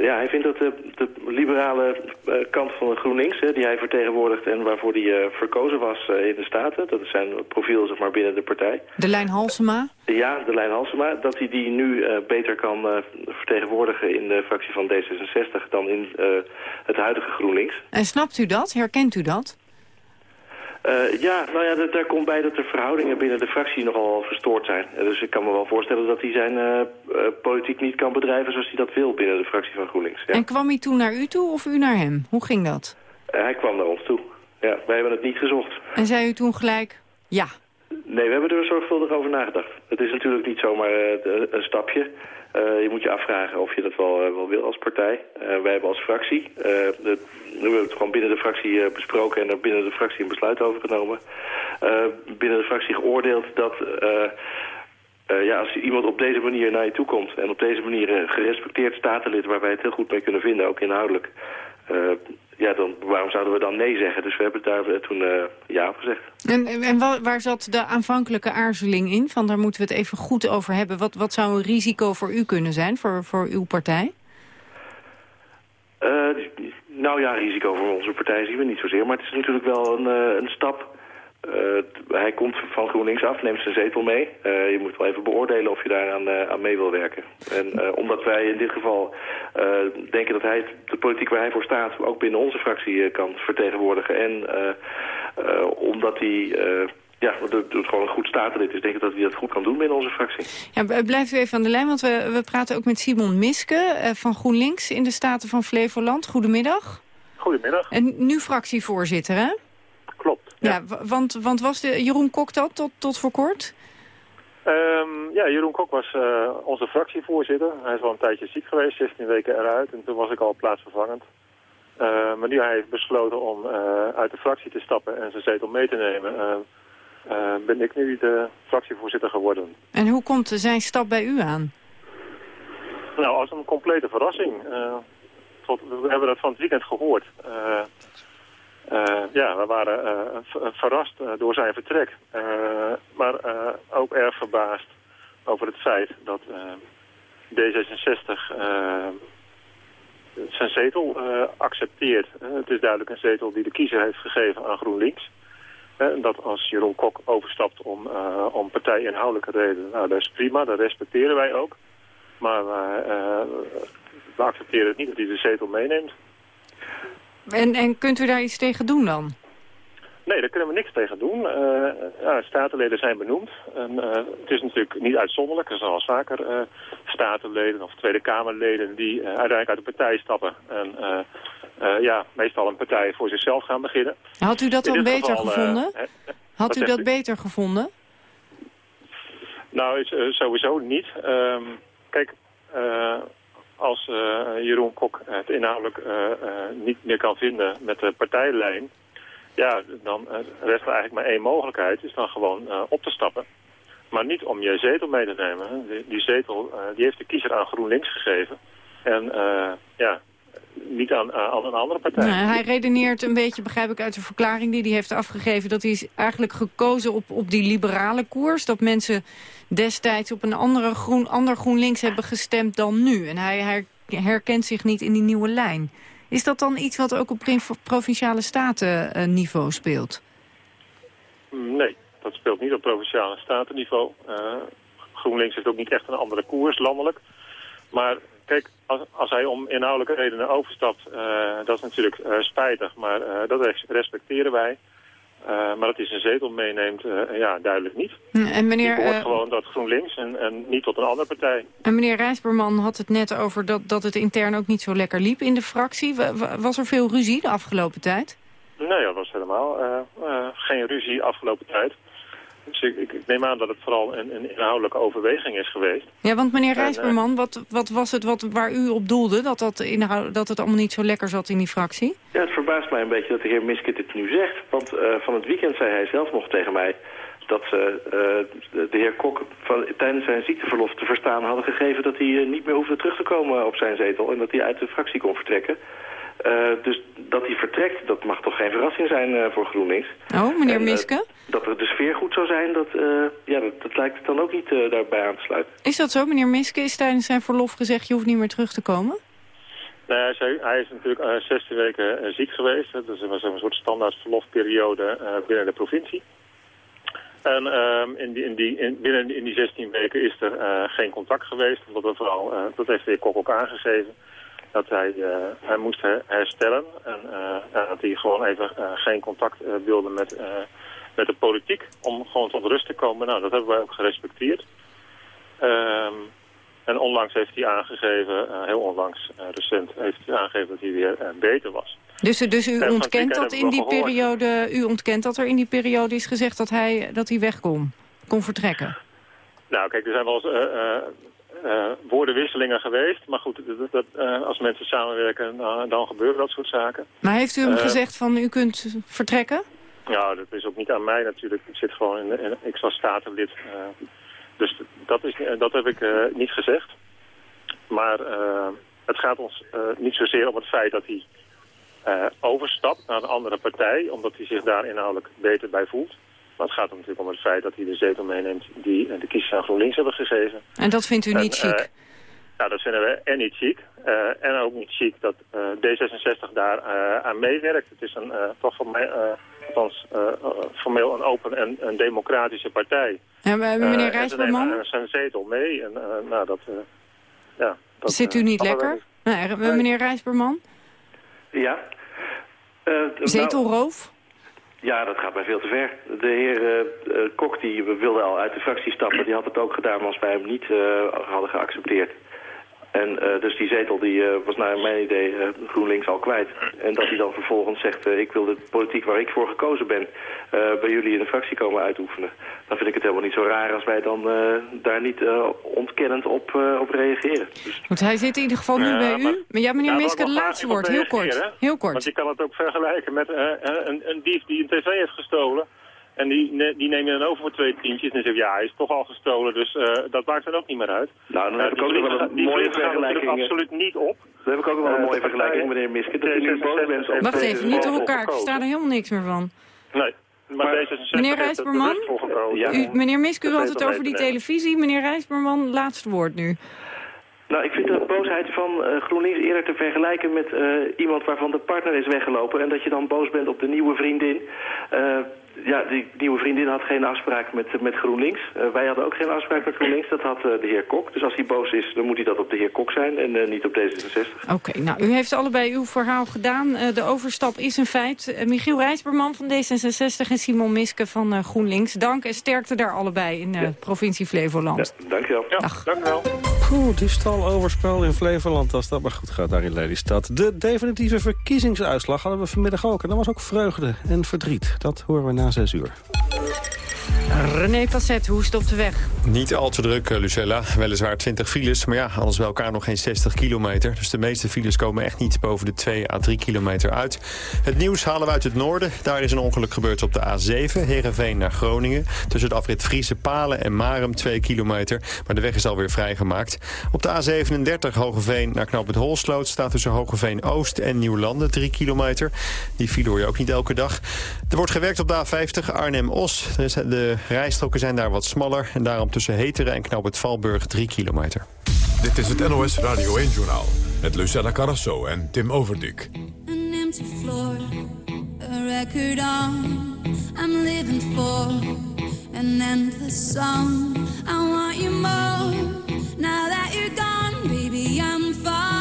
Ja, hij vindt dat de, de liberale uh, kant van de GroenLinks, hè, die hij vertegenwoordigt en waarvoor hij uh, verkozen was uh, in de Staten, dat is zijn profiel zeg maar, binnen de partij.
De lijn Halsema?
Ja, de lijn Halsema, dat hij die nu beter kan vertegenwoordigen in de fractie van D66 dan in het huidige GroenLinks.
En snapt u dat? Herkent u dat?
Uh, ja, nou ja, daar komt bij dat de verhoudingen binnen de fractie nogal verstoord zijn. dus ik kan me wel voorstellen dat hij zijn uh, uh, politiek niet kan bedrijven zoals hij dat wil binnen de fractie van GroenLinks. Ja.
En kwam hij toen naar u toe of u naar hem? Hoe ging dat?
hij kwam naar ons toe. Ja, wij hebben het niet gezocht.
En zei u toen gelijk ja?
Nee, we hebben er zorgvuldig over nagedacht. Het is natuurlijk niet zomaar een stapje. Uh, je moet je afvragen of je dat wel, uh, wel wil als partij. Uh, wij hebben als fractie, we hebben het gewoon binnen de fractie besproken en er binnen de fractie een besluit over genomen. binnen de fractie geoordeeld dat ja, als iemand op deze manier naar je toe komt en op deze manier gerespecteerd statenlid waar wij het heel goed mee kunnen vinden, ook inhoudelijk, ja, dan, waarom zouden we dan nee zeggen? Dus we hebben daar toen uh, ja op gezegd.
En, en waar zat de aanvankelijke aarzeling in? Van daar moeten we het even goed over hebben. Wat, wat zou een risico voor u kunnen zijn, voor, voor uw partij?
Uh, nou ja, risico voor onze partij zien we niet zozeer. Maar het is natuurlijk wel een, uh, een stap uh, hij komt van GroenLinks af, neemt zijn zetel mee. Uh, je moet wel even beoordelen of je daaraan uh, aan mee wil werken. En omdat wij in dit geval denken dat hij de politiek waar hij voor staat... ook binnen onze fractie kan vertegenwoordigen. En omdat hij... ja, het gewoon een goed statenlid is. Denk ik dat hij dat goed kan doen binnen onze fractie.
Ja, blijft u even aan de lijn, want we, we praten ook met Simon Miske van GroenLinks in de Staten van Flevoland. Goedemiddag.
Goedemiddag.
En nu fractievoorzitter, hè?
Klopt.
Ja, ja want, want was de Jeroen Kok dat tot, tot voor kort?
Um, ja, Jeroen Kok was uh, onze fractievoorzitter. Hij is al een tijdje ziek geweest, 16 weken eruit. En toen was ik al plaatsvervangend. Uh, maar nu hij heeft besloten om uh, uit de fractie te stappen en zijn zetel mee te nemen... ben ik nu de fractievoorzitter geworden.
En hoe komt zijn stap bij u aan?
Nou, als een complete verrassing. Tot, we hebben dat van het weekend gehoord. Uh, ja, we waren uh, verrast uh, door zijn vertrek. maar ook erg verbaasd over het feit dat D66 zijn zetel accepteert. het is duidelijk een zetel die de kiezer heeft gegeven aan GroenLinks. En dat als Jeroen Kok overstapt om, om partijinhoudelijke redenen, nou dat is prima, dat respecteren wij ook. Maar we accepteren het niet dat hij de zetel meeneemt.
En, en kunt u daar iets tegen doen dan?
Nee, daar kunnen we niks tegen doen. Uh, ja, statenleden zijn benoemd. En, uh, het is natuurlijk niet uitzonderlijk. Er zijn al vaker uh, statenleden of Tweede Kamerleden die uiteindelijk uit de partij stappen. En ja, meestal een partij voor zichzelf gaan beginnen.
Had u dat dan beter gevonden? Had u dat beter gevonden?
Nou, sowieso niet. Ehm, kijk, als Jeroen Kok het inhoudelijk niet meer kan vinden met de partijlijn ja, dan eh, rest er eigenlijk maar één mogelijkheid, is dan gewoon op te stappen. Maar niet om je zetel mee te nemen. Die, zetel die heeft de kiezer aan GroenLinks gegeven. En ja, niet aan, aan een andere partij.
Nee, hij redeneert een beetje, begrijp ik uit de verklaring die hij heeft afgegeven... dat hij is eigenlijk gekozen op, op die liberale koers. Dat mensen destijds op een andere groen, ander GroenLinks hebben gestemd dan nu. En hij herkent zich niet in die nieuwe lijn. Is dat dan iets wat ook op provinciale statenniveau speelt?
Nee, dat speelt niet op provinciale statenniveau. Uh, GroenLinks heeft ook niet echt een andere koers landelijk. Maar kijk, als, als hij om inhoudelijke redenen overstapt, uh, dat is natuurlijk uh, spijtig. Maar dat respecteren wij. Uh, maar dat hij zijn zetel meeneemt, uh, ja, duidelijk niet.
En meneer,
Ik hoort uh, gewoon dat GroenLinks en, en niet tot een andere partij.
En meneer Rijsberman had het net over dat, dat het intern ook niet zo lekker liep in de fractie. Was er veel ruzie de afgelopen tijd?
Nee, dat was helemaal geen ruzie afgelopen tijd. Dus ik, ik, neem aan dat het vooral een, een, inhoudelijke overweging is geweest.
Ja, want meneer Rijsberman, wat, wat was het wat, waar u op doelde? Dat, dat, inhoud, dat het allemaal niet zo lekker zat in die fractie?
Ja, het verbaast mij een beetje dat de heer Miske dit nu zegt. Want uh, van het weekend zei hij zelf nog tegen mij dat ze uh, de, de, heer Kok van, tijdens zijn ziekteverlof te verstaan hadden gegeven... dat hij uh, niet meer hoefde terug te komen op zijn zetel en dat hij uit de fractie kon vertrekken. Uh, dus dat hij vertrekt, dat mag toch geen verrassing zijn uh, voor GroenLinks.
Oh, meneer en, uh, Miske?
dat er de sfeer goed zou zijn, dat, ja, dat, dat, lijkt het dan ook niet daarbij aan te sluiten.
Is dat zo? Meneer Miske is tijdens zijn verlof gezegd, je hoeft niet meer terug te komen?
Nee, hij, hij is natuurlijk 16 weken ziek geweest. Dat was een soort standaard verlofperiode binnen de provincie. En ehm, in die, in die, in, binnen in die 16 weken is er geen contact geweest. Omdat er vooral, dat heeft de heer Kok ook aangegeven dat hij, uh, hij moest herstellen. En uh, dat hij gewoon even uh, geen contact wilde met, met de politiek. Om gewoon tot rust te komen. Nou, dat hebben wij ook gerespecteerd. Um, en onlangs heeft hij aangegeven, heel onlangs, recent, heeft hij aangegeven dat hij weer beter was.
Dus, dus u ontkent dat in die periode, u ontkent dat er in die periode is gezegd dat hij, dat hij weg kon, kon vertrekken?
Nou, kijk, er zijn wel eens uh, woordenwisselingen geweest. Maar goed, dat, dat, uh, als mensen samenwerken, uh, dan gebeuren dat soort zaken.
Maar heeft u hem gezegd van u kunt vertrekken?
Ja, dat is ook niet aan mij natuurlijk. Ik zit gewoon in, in ik was statenlid. dus dat, is, dat heb ik niet gezegd. Maar het gaat ons niet zozeer om het feit dat hij overstapt naar een andere partij. Omdat hij zich daar inhoudelijk beter bij voelt. Maar het gaat er natuurlijk om het feit dat hij de zetel meeneemt die de kiezers aan GroenLinks hebben gegeven.
En dat vindt u niet
en,
chic?
Uh, nou, dat vinden we en niet chic. Uh, en ook niet chic dat uh, D66 daar aan meewerkt. Het is een, toch voor mij, althans formeel een open en een democratische partij.
Ja, maar meneer Rijsberman?
En zijn zetel mee. En, nou, dat, ja, dat,
Zit u niet lekker? Nee, meneer Rijsberman?
Ja.
Zetelroof?
Ja, dat gaat mij veel te ver. De heer uh, Kok die wilde al uit de fractie stappen. Die had het ook gedaan als wij hem niet uh, hadden geaccepteerd. En uh, dus die zetel die, was naar mijn idee GroenLinks al kwijt. En dat hij dan vervolgens zegt... ik wil de politiek waar ik voor gekozen ben... bij jullie in de fractie komen uitoefenen. Dan vind ik het helemaal niet zo raar als wij dan daar niet ontkennend op, op reageren. Dus...
Want hij zit in ieder geval nu bij
maar,
u. Maar ja, meneer Miske, het laatste woord. Heel kort. Heel kort.
Want je kan het ook vergelijken met een, een dief die een tv heeft gestolen... En die, die neem je dan over voor twee tientjes. En dan zeg je, ja, hij is toch al gestolen, dus uh, dat maakt dan ook niet meer uit.
Nou, dan heb ik ook nog wel een mooie vergelijking.
absoluut niet op.
Dan heb ik ook nog wel een mooie vergelijking, meneer Miske. Dat nu boos bent op
Wacht even, niet door elkaar. Ik sta er helemaal niks meer van.
Nee. Maar, maar
meneer Rijsberman, ja. u, meneer Miske, u had het over die televisie. Meneer Rijsberman, laatste woord nu.
Nou, ik vind de boosheid van uh, GroenLinks eerder te vergelijken met uh, iemand waarvan de partner is weggelopen... en dat je dan boos bent op de nieuwe vriendin. Uh, ja, die nieuwe vriendin had geen afspraak met, met GroenLinks. Uh, wij hadden ook geen afspraak met GroenLinks, dat had uh, de heer Kok. Dus als hij boos is, dan moet hij dat op de heer Kok zijn en uh, niet op D66.
Oké, okay, nou, u heeft allebei uw verhaal gedaan. de overstap is een feit. Michiel Rijsberman van D66 en Simon Miske van GroenLinks. Dank en sterkte daar allebei in de ja. provincie Flevoland.
Ja, dankjewel.
Ja, Dag. dankjewel.
Poeh, die stal in Flevoland, als dat maar goed gaat daar in Lelystad. De definitieve verkiezingsuitslag hadden we vanmiddag ook. En dat was ook vreugde en verdriet. Dat horen we na zes uur.
René Passet, hoe is het op de weg?
Niet al te druk, eh, Lucella. Weliswaar 20 files, maar ja, alles bij elkaar nog geen 60 kilometer. Dus de meeste files komen echt niet boven de 2 à 3 kilometer uit. Het nieuws halen we uit het noorden. Daar is een ongeluk gebeurd op de A7, Heerenveen naar Groningen. Tussen het afrit Friese Palen en Marem 2 kilometer. Maar de weg is alweer vrijgemaakt. Op de A37 Hogeveen naar Knap het Holsloot... staat tussen Hogeveen Oost en Nieuwlanden 3 kilometer. Die file hoor je ook niet elke dag. Er wordt gewerkt op de A50 Arnhem-Os. De rijstroken zijn daar wat smaller... en daarom tussen Heteren en Knoop het Valburg 3 kilometer.
Dit is het NOS Radio 1-journaal met Lucella Carrasso en Tim Overdik.
An empty floor, a record on. I'm living for an endless song. I want you more, now that you're gone, baby, I'm falling,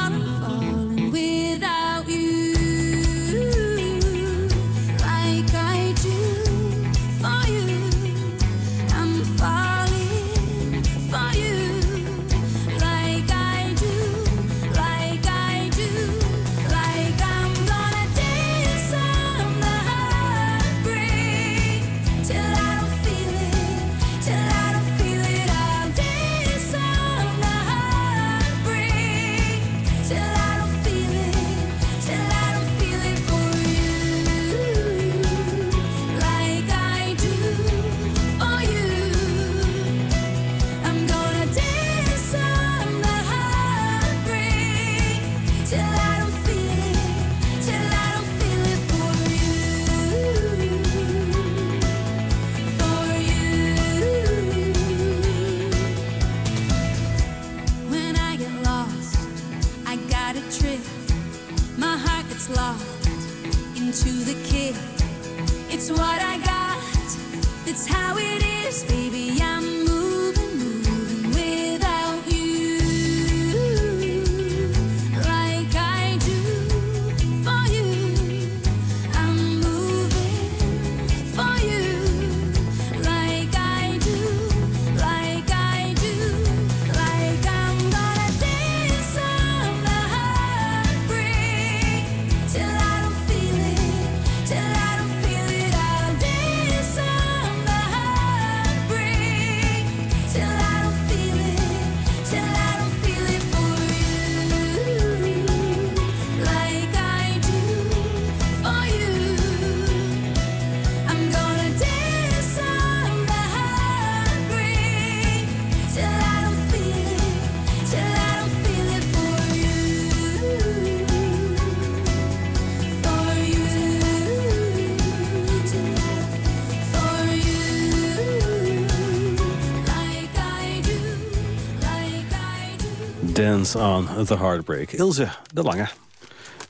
Dance on the Heartbreak. Ilse de Lange.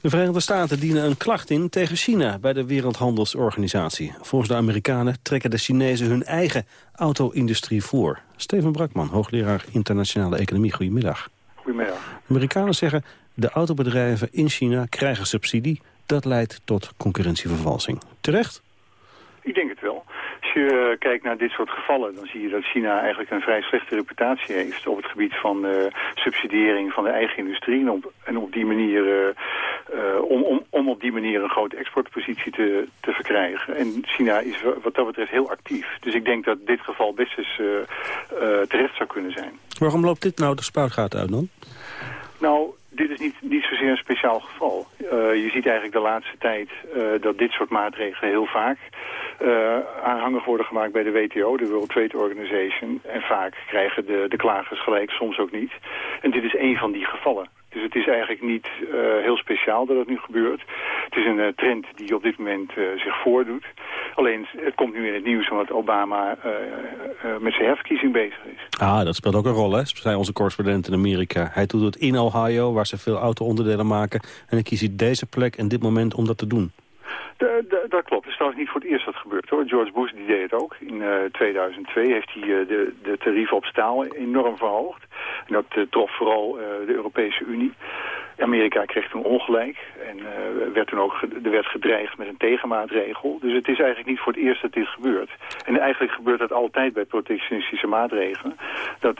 De Verenigde Staten dienen een klacht in tegen China bij de Wereldhandelsorganisatie. Volgens de Amerikanen trekken de Chinezen hun eigen auto-industrie voor. Steven Brakman, hoogleraar internationale economie. Goedemiddag.
Goedemiddag.
De Amerikanen zeggen de autobedrijven in China krijgen subsidie. Dat leidt tot concurrentievervalsing. Terecht?
Ik denk het wel je eh, kijkt naar dit soort gevallen, dan zie je dat China eigenlijk een vrij slechte reputatie heeft op het gebied van uh, subsidiëring van de eigen industrie. En op, en op die manier, uh, om, om, om op die manier een grote exportpositie te, te verkrijgen. En China is wat dat betreft heel actief. Dus ik denk dat dit geval best eens terecht zou kunnen zijn.
Waarom loopt dit nou de spuitgaat uit dan?
Nou, dit is niet, niet zozeer een speciaal geval. Uh, je ziet eigenlijk de laatste tijd uh, dat dit soort maatregelen heel vaak uh, aanhangig worden gemaakt bij de WTO, de World Trade Organization. En vaak krijgen de, de klagers gelijk, soms ook niet. En dit is een van die gevallen. Dus het is eigenlijk niet uh, heel speciaal dat het nu gebeurt. Het is een uh, trend die op dit moment uh, zich voordoet. Alleen het komt nu in het nieuws omdat Obama met zijn herverkiezing bezig is.
Ah, dat speelt ook een rol, hè? Zei onze correspondent in Amerika. Hij doet het in Ohio, waar ze veel auto-onderdelen maken. En dan kiest deze plek en dit moment om dat te doen.
De, de, dat klopt. Het is trouwens niet voor het eerst dat gebeurt hoor. George Bush die deed het ook. In uh, 2002 heeft hij uh, de, de tarieven op staal enorm verhoogd. En dat uh, trof vooral de Europese Unie. Amerika kreeg toen ongelijk en werd toen ook er werd gedreigd met een tegenmaatregel. Dus het is eigenlijk niet voor het eerst dat dit gebeurt. En eigenlijk gebeurt dat altijd bij protectionistische maatregelen. Dat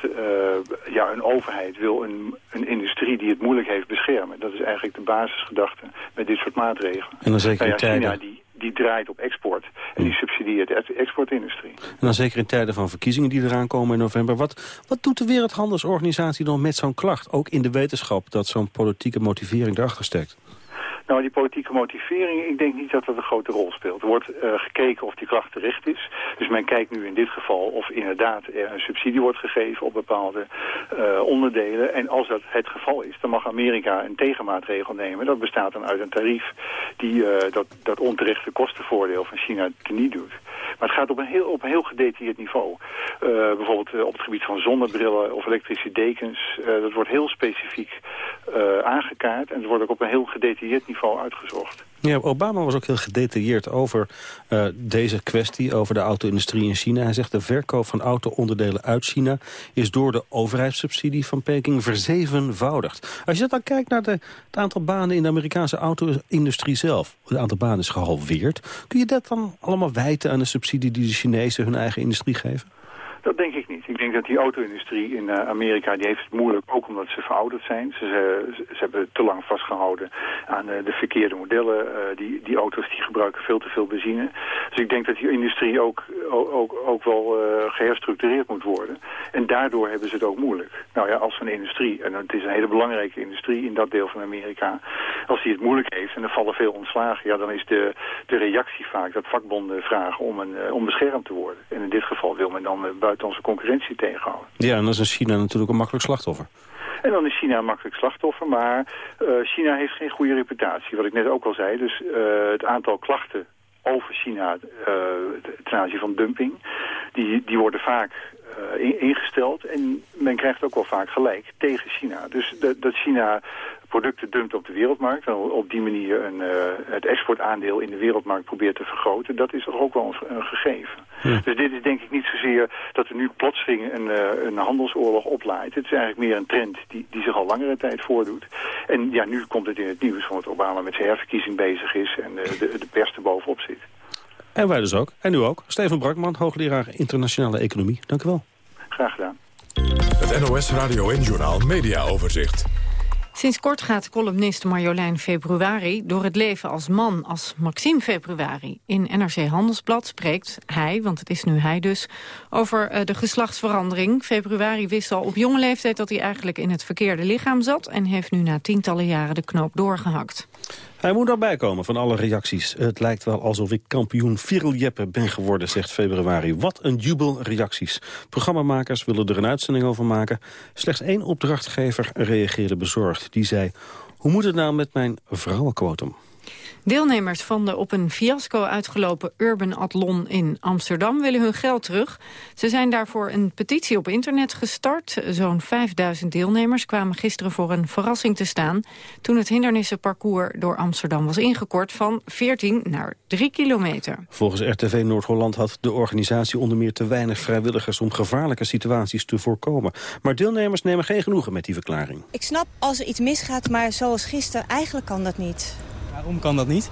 ja, een overheid wil een, een industrie die het moeilijk heeft beschermen. Dat is eigenlijk de basisgedachte bij dit soort maatregelen.
En dan zeker tijden...
China die, die draait op export. En die subsidieert de exportindustrie.
En dan zeker in tijden van verkiezingen die eraan komen in november. Wat, wat doet de Wereldhandelsorganisatie dan met zo'n klacht? Ook in de wetenschap dat zo'n politieke motivering erachter steekt.
Nou, die politieke motivering, ik denk niet dat dat een grote rol speelt. Er wordt uh, gekeken of die klacht terecht is. Dus men kijkt nu in dit geval of inderdaad er een subsidie wordt gegeven op bepaalde uh, onderdelen. En als dat het geval is, dan mag Amerika een tegenmaatregel nemen. Dat bestaat dan uit een tarief die uh, dat, dat onterechte kostenvoordeel van China teniet doet. Maar het gaat op een heel, op heel gedetailleerd niveau. bijvoorbeeld op het gebied van zonnebrillen of elektrische dekens. dat wordt heel specifiek aangekaart. En het wordt ook op een heel gedetailleerd niveau uitgezocht.
Ja, Obama was ook heel gedetailleerd over uh, deze kwestie, over de auto-industrie in China. Hij zegt de verkoop van auto-onderdelen uit China is door de overheidssubsidie van Peking verzevenvoudigd. Als je dan kijkt naar het aantal banen in de Amerikaanse auto-industrie zelf, het aantal banen is gehalveerd. Kun je dat dan allemaal wijten aan de subsidie die de Chinezen hun eigen industrie geven?
Dat denk ik niet. Ik denk dat die auto-industrie in uh, Amerika, die heeft het moeilijk, ook omdat ze verouderd zijn. Ze, ze, ze hebben te lang vastgehouden aan uh, de verkeerde modellen. Uh, die, die auto's die gebruiken veel te veel benzine. Dus ik denk dat die industrie ook, ook, ook wel geherstructureerd moet worden. En daardoor hebben ze het ook moeilijk. Nou ja, als een industrie, en het is een hele belangrijke industrie in dat deel van Amerika, als die het moeilijk heeft en er vallen veel ontslagen, ja, dan is de, de reactie vaak dat vakbonden vragen om, een, om beschermd te worden. En in dit geval wil men dan buiten onze concurrentie tegenhouden.
Ja, en dan is China natuurlijk een makkelijk slachtoffer.
En dan is China een makkelijk slachtoffer, maar uh, China heeft geen goede reputatie. Wat ik net ook al zei, dus uh, het aantal klachten over China uh, ten aanzien van dumping, die, die worden vaak uh, ingesteld en men krijgt ook wel vaak gelijk tegen China. Dus de, dat China producten dumpt op de wereldmarkt en op die manier een, uh, het exportaandeel in de wereldmarkt probeert te vergroten, dat is toch ook wel een, een gegeven. Ja. Dus dit is denk ik niet zozeer dat er nu plotseling een, uh, een handelsoorlog oplaait. Het is eigenlijk meer een trend die, die zich al langere tijd voordoet. En ja, nu komt het in het nieuws, omdat Obama met zijn herverkiezing bezig is en uh, de, de pers er bovenop zit.
En wij dus ook. En nu ook. Steven Brakman, hoogleraar internationale economie. Dank u wel.
Graag gedaan.
Het NOS Radio en Journaal Media Overzicht.
Sinds kort gaat columnist Marjolein Februari door het leven als man, als Maxime Februari. In NRC Handelsblad spreekt hij, want het is nu hij dus, over uh, de geslachtsverandering. Februari wist al op jonge leeftijd dat hij eigenlijk in het verkeerde lichaam zat... en heeft nu na tientallen jaren de knoop doorgehakt.
Hij moet erbij komen van alle reacties. Het lijkt wel alsof ik kampioen Jeppe ben geworden, zegt februari. Wat een jubel reacties. Programmamakers willen er een uitzending over maken. Slechts één opdrachtgever reageerde bezorgd. Die zei, hoe moet het nou met mijn vrouwenquotum?
Deelnemers van de op een fiasco uitgelopen Urban Athlon in Amsterdam willen hun geld terug. Ze zijn daarvoor een petitie op internet gestart. Zo'n 5000 deelnemers kwamen gisteren voor een verrassing te staan... toen het hindernissenparcours door Amsterdam was ingekort van 14 naar 3 kilometer.
Volgens RTV Noord-Holland had de organisatie onder meer te weinig vrijwilligers... om gevaarlijke situaties te voorkomen. Maar deelnemers nemen geen genoegen met die verklaring.
Ik snap als er iets misgaat, maar zoals gisteren, eigenlijk kan dat niet.
Waarom kan dat niet?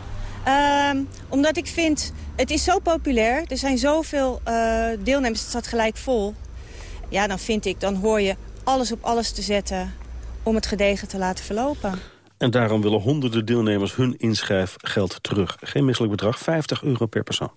Uh, omdat ik vind, het is zo populair. Er zijn zoveel uh, deelnemers, het staat gelijk vol. Ja, dan vind ik, dan hoor je alles op alles te zetten om het gedegen te laten verlopen.
En daarom willen honderden deelnemers hun inschrijfgeld terug. Geen misselijk bedrag, 50 euro per persoon.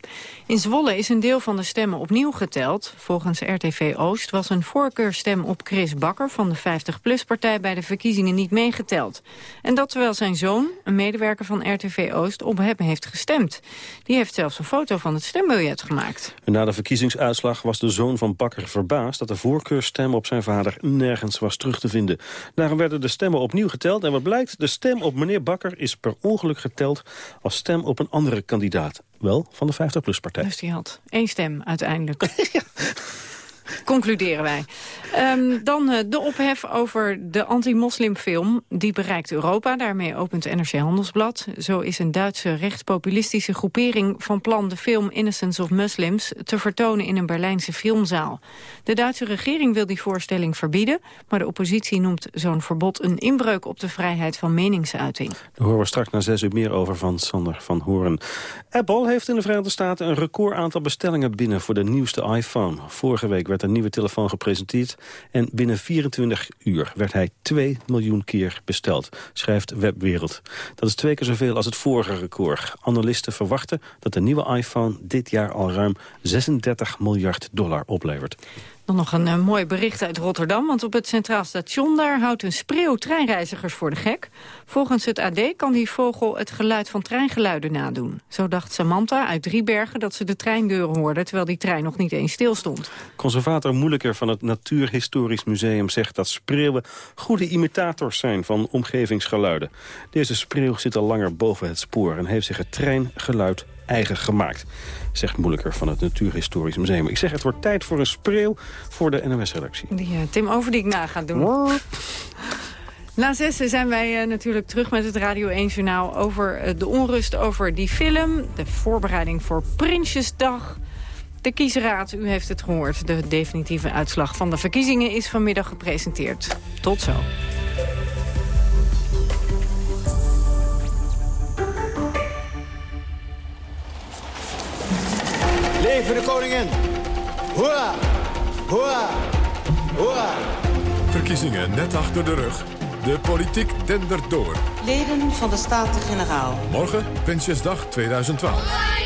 In Zwolle is een deel van de stemmen opnieuw geteld. Volgens RTV Oost was een voorkeurstem op Chris Bakker... van de 50PLUS-partij bij de verkiezingen niet meegeteld. En dat terwijl zijn zoon, een medewerker van RTV Oost... op hem heeft gestemd. Die heeft zelfs een foto van het stembiljet gemaakt.
En na de verkiezingsuitslag was de zoon van Bakker verbaasd... dat de voorkeurstem op zijn vader nergens was terug te vinden. Daarom werden de stemmen opnieuw geteld en wat blijkt... de stem op meneer Bakker is per ongeluk geteld als stem op een andere kandidaat. Wel van de 50PLUS-partij.
Dus die had één stem uiteindelijk. Concluderen wij. Ehm, dan uh, de ophef over de anti-moslimfilm. Die bereikt Europa, daarmee opent NRC Handelsblad. Zo is een Duitse rechtspopulistische groepering van plan... de film Innocence of Muslims te vertonen in een Berlijnse filmzaal. De Duitse regering wil die voorstelling verbieden... maar de oppositie noemt zo'n verbod een inbreuk op de vrijheid van meningsuiting.
Daar horen we straks na zes uur meer over van Sander van Horen. Apple heeft in de Verenigde Staten een record aantal bestellingen binnen... voor de nieuwste iPhone. Vorige week werd een nieuwe telefoon gepresenteerd... en binnen 24 uur werd hij 2 miljoen keer besteld, schrijft Webwereld. Dat is twee keer zoveel als het vorige record. Analisten verwachten dat de nieuwe iPhone dit jaar al ruim 36 miljard dollar oplevert.
Dan nog een uh, mooi bericht uit Rotterdam, want op het Centraal Station daar houdt een spreeuw treinreizigers voor de gek. Volgens het AD kan die vogel het geluid van treingeluiden nadoen. Zo dacht Samantha uit Driebergen dat ze de treindeuren hoorde, terwijl die trein nog niet eens stilstond.
Conservator Moeilijker van het Natuurhistorisch Museum zegt dat spreeuwen goede imitators zijn van omgevingsgeluiden. Deze spreeuw zit al langer boven het spoor en heeft zich het treingeluid eigen gemaakt. Zegt Moeilijker van het Natuurhistorisch Museum. Ik zeg, het wordt tijd voor een spreeuw voor de NOS-redactie.
Die uh, Tim Overdiek na gaat doen. Na zes zijn wij uh, natuurlijk terug met het Radio 1-journaal... over uh, de onrust over die film, de voorbereiding voor Prinsjesdag... De kiesraad, u heeft het gehoord. De definitieve uitslag van de verkiezingen is vanmiddag gepresenteerd. Tot zo.
Leven de koningin! Hoera! Hoera! Hoera!
Verkiezingen net achter de rug. De politiek dendert door.
Leden van de Staten-Generaal.
Morgen, Prinsjesdag 2012.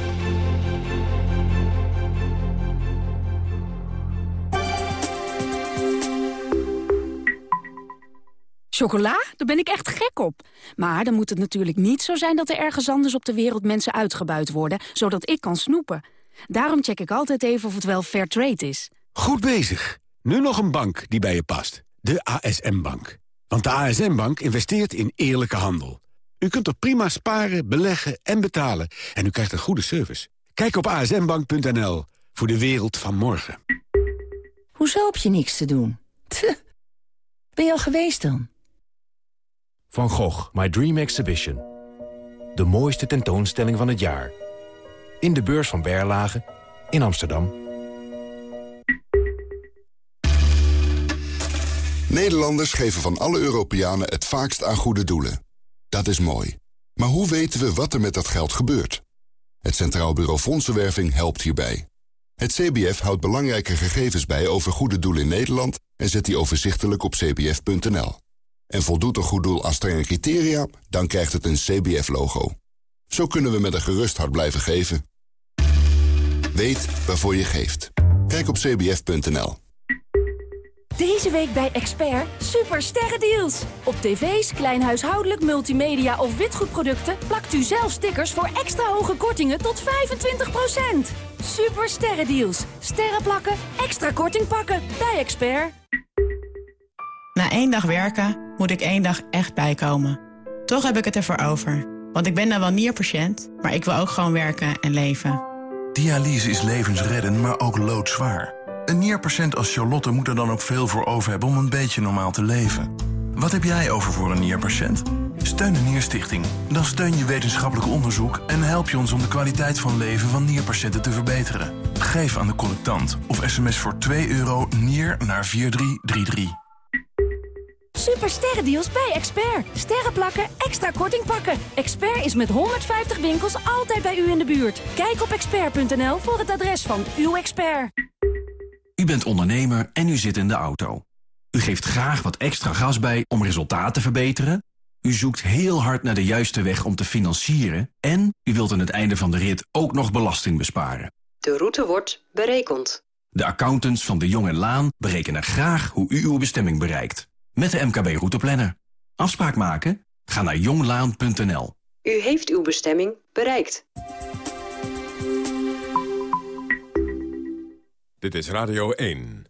Chocola? Daar ben ik echt gek op. Maar dan moet het natuurlijk niet zo zijn dat er ergens anders op de wereld mensen uitgebuit worden, zodat ik kan snoepen. Daarom check ik altijd even of het wel fair trade is.
Goed bezig. Nu nog een bank die bij je past. De ASM-bank. Want de ASM-bank investeert in eerlijke handel. U kunt er prima sparen, beleggen en betalen. En u krijgt een goede service. Kijk op asmbank.nl voor de wereld van morgen.
Hoezo heb je niks te doen? Ben je al geweest dan?
Van Gogh, My Dream Exhibition. De mooiste tentoonstelling van het jaar. In de beurs van Berlage in Amsterdam.
Nederlanders geven van alle Europeanen het vaakst aan goede doelen. Dat is mooi. Maar hoe weten we wat er met dat geld gebeurt? Het Centraal Bureau Fondsenwerving helpt hierbij. Het CBF houdt belangrijke gegevens bij over goede doelen in Nederland... en zet die overzichtelijk op cbf.nl. En voldoet een goed doel aan strenge criteria, dan krijgt het een CBF-logo. Zo kunnen we met een gerust hart blijven geven. Weet waarvoor je geeft. Kijk op cbf.nl.
Deze week bij Expert super sterrendeals. Op tv's, kleinhuishoudelijk, multimedia of witgoedproducten... plakt u zelf stickers voor extra hoge kortingen tot 25%. Super sterrendeals. Sterren plakken, extra korting pakken. Bij Expert.
Na één dag werken moet ik één dag echt bijkomen. Toch heb ik het ervoor over. Want ik ben dan wel nierpatiënt, maar ik wil ook gewoon werken en leven.
Dialyse is levensredden, maar ook loodzwaar. Een nierpatiënt als Charlotte moet er dan ook veel voor over hebben om een beetje normaal te leven. Wat heb jij over voor een nierpatiënt? Steun de Nierstichting. Dan steun je wetenschappelijk onderzoek en help je ons om de kwaliteit van leven van nierpatiënten te verbeteren. Geef aan de collectant of sms voor 2 euro nier naar 4333.
Super sterrendeals bij Expert. Sterren plakken, extra korting pakken. Expert is met 150 winkels altijd bij u in de buurt. Kijk op expert.nl voor het adres van uw expert.
U bent ondernemer en u zit in de auto. U geeft graag wat extra gas bij om resultaten te verbeteren. U zoekt heel hard naar de juiste weg om te financieren. En u wilt aan het einde van de rit ook nog belasting besparen.
De route wordt berekend.
De accountants van de Jong en Laan berekenen graag hoe u uw bestemming bereikt. Met de MKB Routeplanner. Afspraak maken? Ga naar jonglaan.nl.
U heeft uw bestemming bereikt.
Dit is Radio 1.